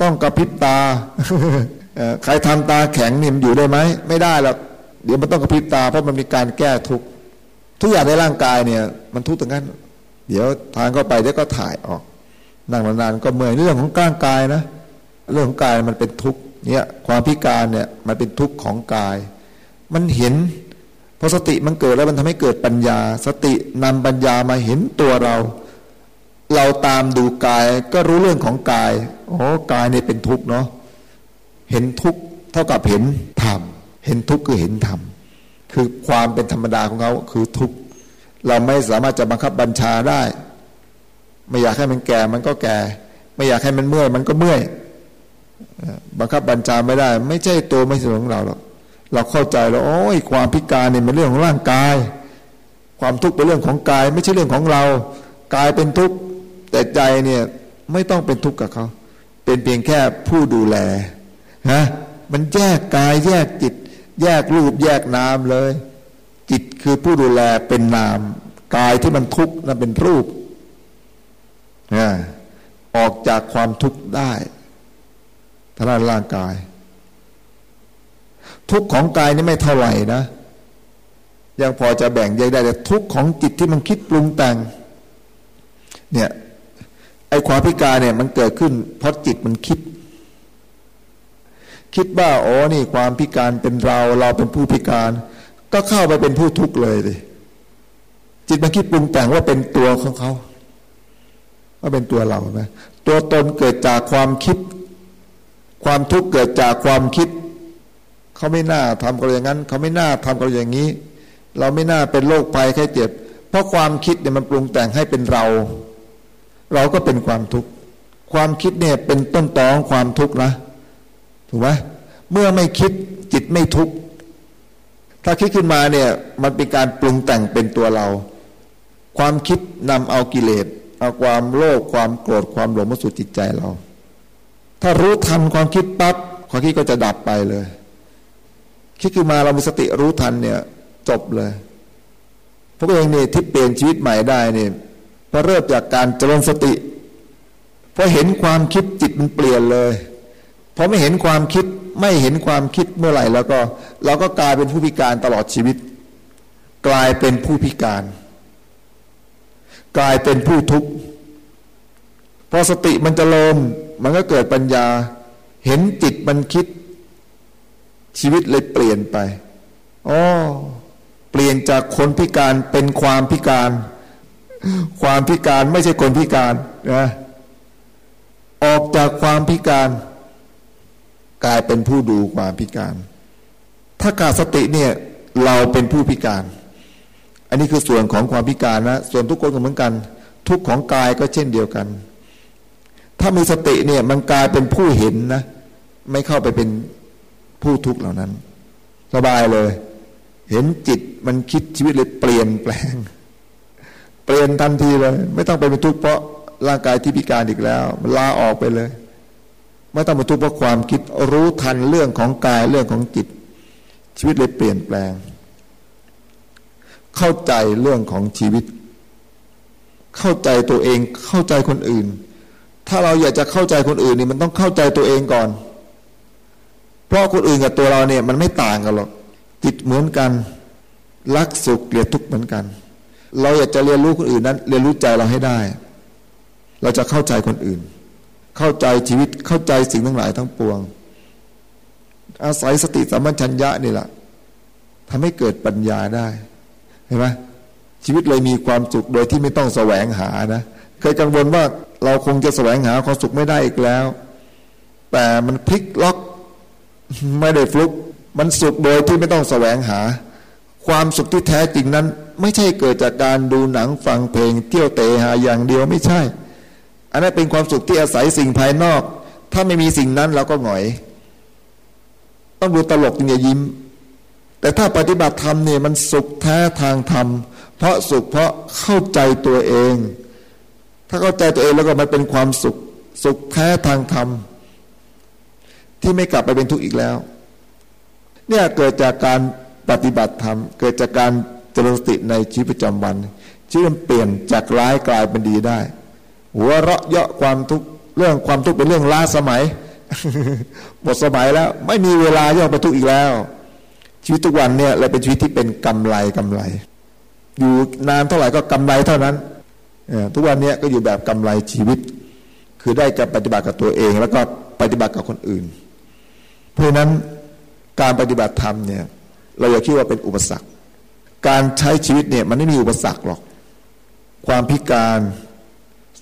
ต้องกระพริบตาใครทำตาแข็งนี่มันอยู่ได้ไหมไม่ได้หรอกเดี๋ยวมันต้องกระพริบตาเพราะมันมีการแก้ทุกข์ ทุกอย่างในร่างกายเนี่ย มันทุกข์ตรงนั้น เดี๋ยวทานเข้าไปเดี๋ยวก็ถ่ายออก นั่งนานๆก็เมื่อยเรื่องของร่างกายนะ เรื่องของกายมันเป็นทุกข์เนี่ยความพิการเนี่ยมันเป็นทุกข์ของกาย มันเห็นพอสติมันเกิดแล้วมันทำให้เกิดปัญญา สตินำปัญญามาเห็นตัวเรา เราตามดูกายก็รู้เรื่องของกายโอ้กายเนี่ยเป็นทุกข์เนาะเห็นทุกข์เท่ากับเห็นธรรมเห็นทุกข์คือเห็นธรรม คือความเป็นธรรมดาของเขาคือทุกข์เราไม่สามารถจะบังคับบัญชาได้ ไม่อยากให้มันแก่มันก็แก่ ไม่อยากให้มันเมื่อยมันก็เมื่อยบังคับบัญชาไม่ได้ ไม่ใช่ตัวไม่ใช่ของเราหรอกเราเข้าใจแล้วโอ้ยความพิการเนี่ยเป็นเรื่องของร่างกาย ความทุกข์เป็นเรื่องของกาย ไม่ใช่เรื่องของเรากายเป็นทุกข์แต่ใจเนี่ยไม่ต้องเป็นทุกข์กับเขาเป็นเพียงแค่ผู้ดูแลฮะมันแยกกายแยกจิต แยกรูปแยกนามเลย จิตคือผู้ดูแลเป็นนาม กายที่มันทุกข์นั่นเป็นรูปออกจากความทุกข์ได้ทางด้านร่างกาย ทุกข์ของกายนี่ไม่เท่าไหร่นะ ยังพอจะแบ่งแยกได้แต่ทุกข์ของจิตที่มันคิดปรุงแต่ง เนี่ยไอ้ความพิการเนี่ย มันเกิดขึ้นเพราะจิตมันคิด คิดว่าอ๋อนี่ความพิการเป็นเรา เราเป็นผู้พิการ ก็เข้าไปเป็นผู้ทุกข์เลยดิจิตมันคิดปรุงแต่งว่าเป็นตัวของเขาว่าเป็นตัวเรานะตัวตนเกิดจากความคิด ความทุกข์เกิดจากความคิด เขาไม่น่าทำกันอย่างนั้น เขาไม่น่าทำกันอย่างนี้ เราไม่น่าเป็นโรคภัยแค่เจ็บ เพราะความคิดเนี่ยมันปรุงแต่งให้เป็นเรา เราก็เป็นความทุกข์ความคิดเนี่ยเป็นต้นตอของความทุกข์นะ ถูกไหมเมื่อไม่คิดจิตไม่ทุกข์ถ้าคิดขึ้นมาเนี่ยมันเป็นการปรุงแต่งเป็นตัวเรา ความคิดนำเอากิเลสเอาความโลภความโกรธความหลงมาสู่จิตใจเรา ถ้ารู้ทันความคิดปั๊บความคิดก็จะดับไปเลย คิดขึ้นมาเรามีสติรู้ทันเนี่ยจบเลย พวกเองเนี่ยที่เปลี่ยนชีวิตใหม่ได้เนี่ยพอเริ่มจากการเจริญสติพอเห็นความคิดจิตมันเปลี่ยนเลย พอไม่เห็นความคิดไม่เห็นความคิดเมื่อไหร่ แล้วก็เราก็กลายเป็นผู้พิการตลอดชีวิต กลายเป็นผู้พิการ กลายเป็นผู้ทุกข์พอสติมันจะเริมมันก็เกิดปัญญา เห็นจิตมันคิด ชีวิตเลยเปลี่ยนไปอ๋อเปลี่ยนจากคนพิการเป็นความพิการ ความพิการไม่ใช่คนพิการนะออกจากความพิการ กลายเป็นผู้ดูความพิการ ถ้าขาดสติเนี่ยเราเป็นผู้พิการ อันนี้คือส่วนของความพิการนะส่วนทุกคนก็เหมือนกัน ทุกของกายก็เช่นเดียวกัน ถ้ามีสติเนี่ยมันกลายเป็นผู้เห็นนะ ไม่เข้าไปเป็นผู้ทุกข์เหล่านั้น สบายเลย เห็นจิตมันคิดชีวิตเลยเปลี่ยนแปลง เปลี่ยนทันทีเลย ไม่ต้องไปเป็นทุกข์เพราะร่างกายที่พิการอีกแล้ว มันลาออกไปเลย ไม่ต้องมาทุกข์เพราะความคิดรู้ทันเรื่องของกายเรื่องของจิต ชีวิตเลยเปลี่ยนแปลง เข้าใจเรื่องของชีวิต เข้าใจตัวเองเข้าใจคนอื่น ถ้าเราอยากจะเข้าใจคนอื่นนี่มันต้องเข้าใจตัวเองก่อน เพราะคนอื่นกับตัวเราเนี่ยมันไม่ต่างกันหรอกจิตเหมือนกันรักสุขเกลียดทุกข์เหมือนกัน เราอยากจะเรียนรู้คนอื่นนั้น เรียนรู้ใจเราให้ได้ เราจะเข้าใจคนอื่น เข้าใจชีวิตเข้าใจสิ่งทั้งหลายทั้งปวง อาศัยสติสัมปชัญญะนี่แหละทำให้เกิดปัญญาได้เห็นไหมชีวิตเลยมีความสุขโดยที่ไม่ต้องแสวงหานะเคยกังวลว่าเราคงจะแสวงหาความสุขไม่ได้อีกแล้ว แต่มันพลิกล็อกไม่ได้ฟลุก มันสุขโดยที่ไม่ต้องแสวงหา ความสุขที่แท้จริงนั้น ไม่ใช่เกิดจากการดูหนังฟังเพลง เที่ยวเตะหาอย่างเดียวไม่ใช่ อันนั้นเป็นความสุขที่อาศัยสิ่งภายนอก ถ้าไม่มีสิ่งนั้นเราก็หงอย ต้องดูตลกจึงจะยิ้ม แต่ถ้าปฏิบัติธรรมเนี่ยมันสุขแท้ทางธรรม เพราะสุขเพราะเข้าใจตัวเอง ถ้าเข้าใจตัวเองแล้วก็มันเป็นความสุข สุขแท้ทางธรรม ที่ไม่กลับไปเป็นทุกข์อีกแล้ว เนี่ยเกิดจากการปฏิบัติธรรม เกิดจากการเจริญสติในชีวิตประจำวันชีวิตมันเปลี่ยนจากร้ายกลายเป็นดีได้ หัวเราะเยาะความทุกข์เรื่องความทุกข์เป็นเรื่องล้าสมัยหมดสมัยแล้ว ไม่มีเวลาย่อไปทุกข์อีกแล้ว ชีวิตทุกวันเนี่ยเลยเป็นชีวิตที่เป็นกำไรกำไร อยู่นานเท่าไหร่ก็กำไรเท่านั้นทุกวันนี้ก็อยู่แบบกำไรชีวิต คือได้กับปฏิบัติกับตัวเอง แล้วก็ปฏิบัติกับคนอื่น เพราะนั้นการปฏิบัติธรรมเนี่ยเราอย่าคิดว่าเป็นอุปสรรค การใช้ชีวิตเนี่ยมันไม่มีอุปสรรคหรอก ความพิการ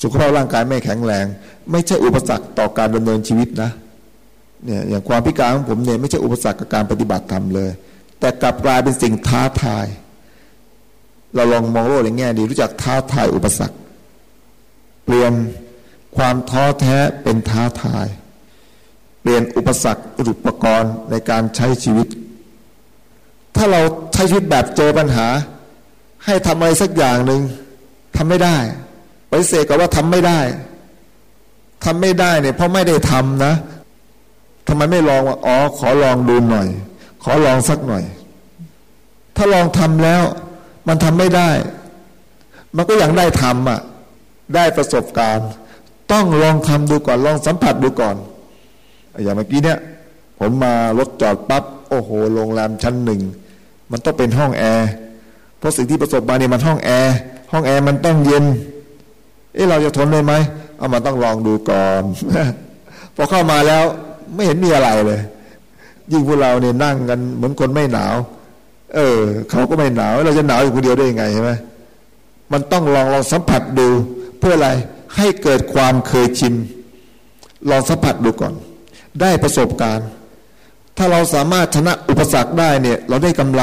สุขภาพร่างกายไม่แข็งแรง ไม่ใช่อุปสรรคต่อการดำเนินชีวิตนะเนี่ยอย่างความพิการของผมเนี่ยไม่ใช่อุปสรรคกับการปฏิบัติธรรมเลย แต่กลับกลายเป็นสิ่งท้าทาย เราลองมองโลกในแง่ดีรู้จักท้าทายอุปสรรค เปลี่ยนความท้อแท้เป็นท้าทาย เปลี่ยนอุปสรรคอุปกรณ์ในการใช้ชีวิต ถ้าเราใช้ชีวิตแบบเจอปัญหา ให้ทำอะไรสักอย่างหนึ่งทำไม่ได้ ปฏิเสธกับว่าทำไม่ได้ทำไม่ได้เนี่ยเพราะไม่ได้ทำนะทำไมไม่ลองว่าอ๋อ ขอลองดูหน่อย ขอลองสักหน่อย ถ้าลองทำแล้ว มันทำไม่ได้ มันก็ยังได้ทำอะ ได้ประสบการณ์ ต้องลองทำดูก่อน ลองสัมผัสดูก่อน อย่างเมื่อกี้เนี่ย ผมมารถจอดปับ๊บโอ้โหโรงแรมชั้นหนึ่งมันต้องเป็นห้องแอร์เพราะสิ่งที่ประสบมาเนี่ยมันห้องแอร์ห้องแอร์มันต้องเย็น เอ๊ะเราจะทนได้ไหมเอามาต้องลองดูก่อนพอเข้ามาแล้วไม่เห็นมีอะไรเลย ยิ่งพวกเราเนี่ยนั่งกันเหมือนคนไม่หนาว เออเขาก็ไม่หนาวเราจะหนาวอยู่คนเดียวได้ยังไงใช่ไหมมันต้องลองลองสัมผัสดู เพื่ออะไรให้เกิดความเคยชินลองสัมผัสดูก่อน ได้ประสบการณ์ ถ้าเราสามารถชนะอุปสรรคได้เนี่ย เราได้กำไร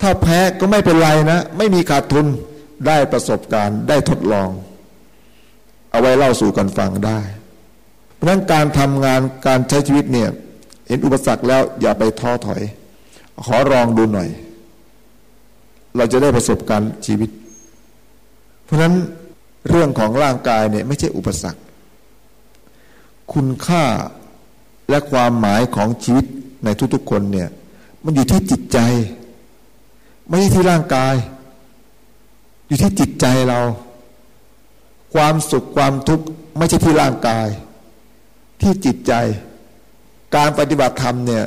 ถ้าแพ้ก็ไม่เป็นไรนะ ไม่มีขาดทุนได้ประสบการณ์ได้ทดลอง เอาไว้เล่าสู่กันฟังได้ เพราะนั้นการทำงานการใช้ชีวิตเนี่ย เห็นอุปสรรคแล้วอย่าไปท้อถอย ขอลองดูหน่อย เราจะได้ประสบการณ์ชีวิต เพราะนั้นเรื่องของร่างกายเนี่ยไม่ใช่อุปสรรค คุณค่าและความหมายของชีวิตในทุกๆคนเนี่ย มันอยู่ที่จิตใจ ไม่ใช่ที่ร่างกาย อยู่ที่จิตใจเรา ความสุขความทุกข์ไม่ใช่ที่ร่างกาย ที่จิตใจ การปฏิบัติธรรมเนี่ย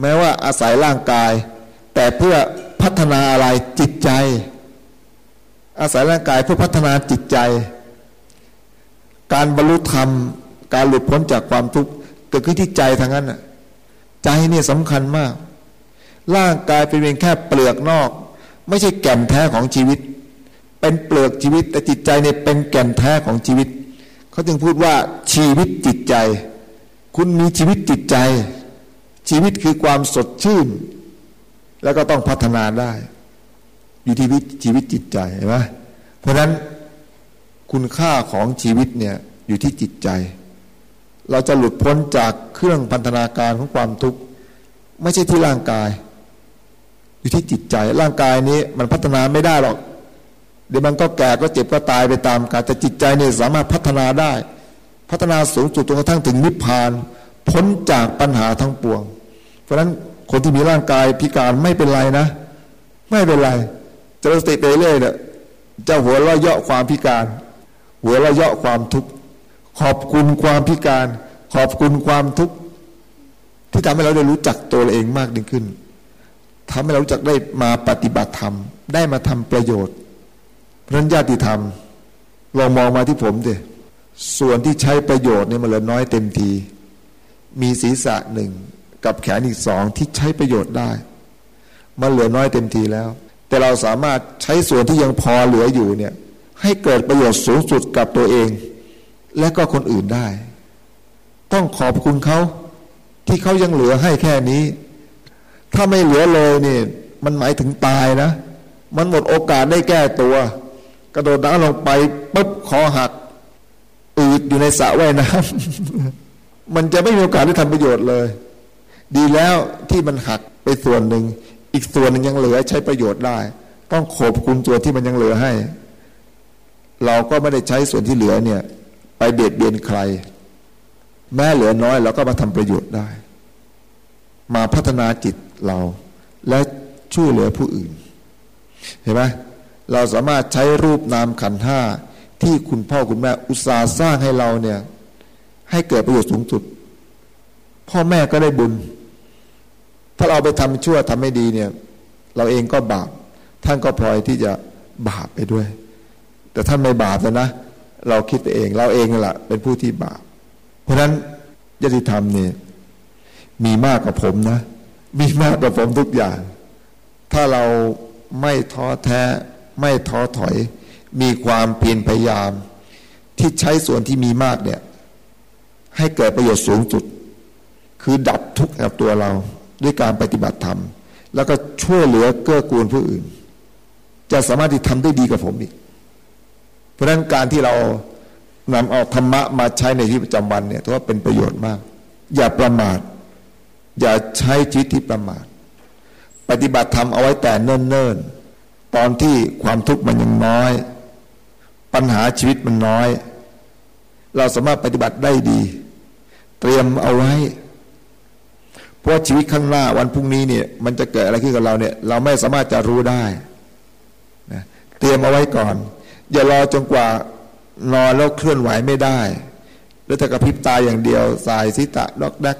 แม้ว่าอาศัยร่างกาย แต่เพื่อพัฒนาอะไรจิตใจ อาศัยร่างกายเพื่อพัฒนาจิตใจ การบรรลุธรรม การหลุดพ้นจากความทุกข์เกิดขึ้นที่ใจทางนั้นใจเนี่ยสำคัญมาก ร่างกายเป็นเพียงแค่เปลือกนอก ไม่ใช่แก่นแท้ของชีวิต เป็นเปลือกชีวิต แต่จิตใจเนี่ยเป็นแก่นแท้ของชีวิต เขาจึงพูดว่าชีวิตจิตใจ คุณมีชีวิตจิตใจ ชีวิตคือความสดชื่น แล้วก็ต้องพัฒนาได้อยู่ที่วิชีวิตจิตใจเห็นไหมเพราะนั้นคุณค่าของชีวิตเนี่ยอยู่ที่จิตใจ เราจะหลุดพ้นจากเครื่องพันธนาการของความทุกข์ไม่ใช่ที่ร่างกาย อยู่ที่จิตใจ ร่างกายนี้มันพัฒนาไม่ได้หรอก ดี๋ยวมันก็แก่ก็เจ็บก็ตายไปตามกาลแต่จิตใจเนี่ยสามารถพัฒนาได้ พัฒนาสูงสุดจนกระทั่งถึงนิพพาน พ้นจากปัญหาทั้งปวง เพราะฉะนั้นคนที่มีร่างกายพิการไม่เป็นไรนะ ไม่เป็นไรจะสติไปเรื่อยเนี่ยจะหัวเราะเยาะความพิการ หัวเราะเยาะความทุกข์ขอบคุณความพิการ ขอบคุณความทุกข์ที่ทำให้เราได้รู้จักตัวเองมากยิ่งขึ้นทำให้เรารู้จักได้มาปฏิบัติธรรมได้มาทำประโยชน์ เพราะนั้นญาติธรรมลองมองมาที่ผมดิส่วนที่ใช้ประโยชน์เนี่ยมันเหลือน้อยเต็มที มีศีรษะหนึ่งกับแขนอีกสองที่ใช้ประโยชน์ได้ มันเหลือน้อยเต็มทีแล้ว แต่เราสามารถใช้ส่วนที่ยังพอเหลืออยู่เนี่ย ให้เกิดประโยชน์สูงสุดกับตัวเอง และก็คนอื่นได้ ต้องขอบคุณเขาที่เขายังเหลือให้แค่นี้ ถ้าไม่เหลือเลยเนี่ยมันหมายถึงตายนะ มันหมดโอกาสได้แก้ตัว กระโดดน้ำลงไปปุ๊บคอหักอืดอยู่ในสระว่ายน้ำมันจะไม่มีโอกาสได้ทำประโยชน์เลย ดีแล้วที่มันหักไปส่วนหนึ่ง อีกส่วนหนึ่งยังเหลือใช้ประโยชน์ได้ ต้องขอบคุณตัวที่มันยังเหลือให้ เราก็ไม่ได้ใช้ส่วนที่เหลือเนี่ย ไปเบียดเบียนใคร แม้เหลือน้อยเราก็มาทำประโยชน์ได้ มาพัฒนาจิตเรา และช่วยเหลือผู้อื่น เห็นไหม เราสามารถใช้รูปนามขันห้าที่คุณพ่อคุณแม่อุตสาห์สร้างให้เราเนี่ย ให้เกิดประโยชน์สูงสุด พ่อแม่ก็ได้บุญ ถ้าเราไปทำชั่วทำไม่ดีเนี่ย เราเองก็บาป ท่านก็พลอยที่จะบาปไปด้วย แต่ท่านไม่บาปแล้วนะ เราคิดเองเราเองแหละเป็นผู้ที่บาป เพราะฉะนั้นยติธรรมเนี่ยมีมากกว่าผมนะ มีมากกว่าผมทุกอย่าง ถ้าเราไม่ท้อแท้ ไม่ท้อถอย มีความเพียรพยายาม ที่ใช้ส่วนที่มีมากเนี่ย ให้เกิดประโยชน์สูงสุด คือดับทุกข์กับตัวเรา ด้วยการปฏิบัติธรรม แล้วก็ช่วยเหลือเกื้อกูลผู้อื่น จะสามารถที่ทำได้ดีกว่าผมอีก เพราะฉะนั้นการที่เรานำเอาธรรมะมาใช้ในชีวิตประจำวันเนี่ยถือว่าเป็นประโยชน์มาก อย่าประมาท อย่าใช้ชีวิตที่ประมาท ปฏิบัติธรรมเอาไว้แต่เนิ่นๆ ตอนที่ความทุกข์มันยังน้อย ปัญหาชีวิตมันน้อย เราสามารถปฏิบัติได้ดี เตรียมเอาไว้เพราะชีวิตข้างหน้าวันพรุ่งนี้เนี่ย มันจะเกิดอะไรขึ้นกับเราเนี่ย เราไม่สามารถจะรู้ได้นะเตรียมเอาไว้ก่อน อย่ารอจนกว่านอนแล้วเคลื่อนไหวไม่ได้ แล้วถ้ากระพริบตาอย่างเดียว สายสิตะดอกดัก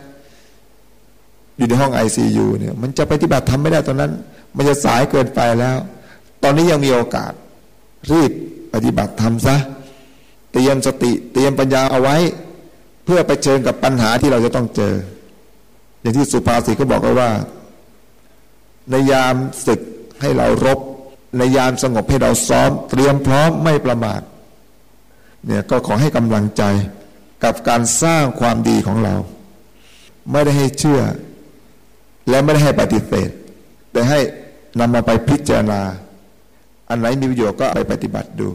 อยู่ในห้องไอซียูเนี่ย มันจะปฏิบัติทำไม่ได้ตอนนั้น มันจะสายเกินไปแล้ว ตอนนี้ยังมีโอกาส รีบปฏิบัติทำซะเตรียมสติเตรียมปัญญาเอาไว้ เพื่อไปเชิญกับปัญหาที่เราจะต้องเจอ อย่างที่สุภาษิตก็บอกไว้ว่า ในยามศึกให้เรารบ ในยามสงบให้เราซ้อม เตรียมพร้อมไม่ประมาทเนี่ยก็ขอให้กำลังใจกับการสร้างความดีของเรา ไม่ได้ให้เชื่อ และไม่ได้ให้ปฏิเสธ แต่ให้นำมาไปพิจารณา อันไหนมีประโยชน์ก็ไปปฏิบัติดู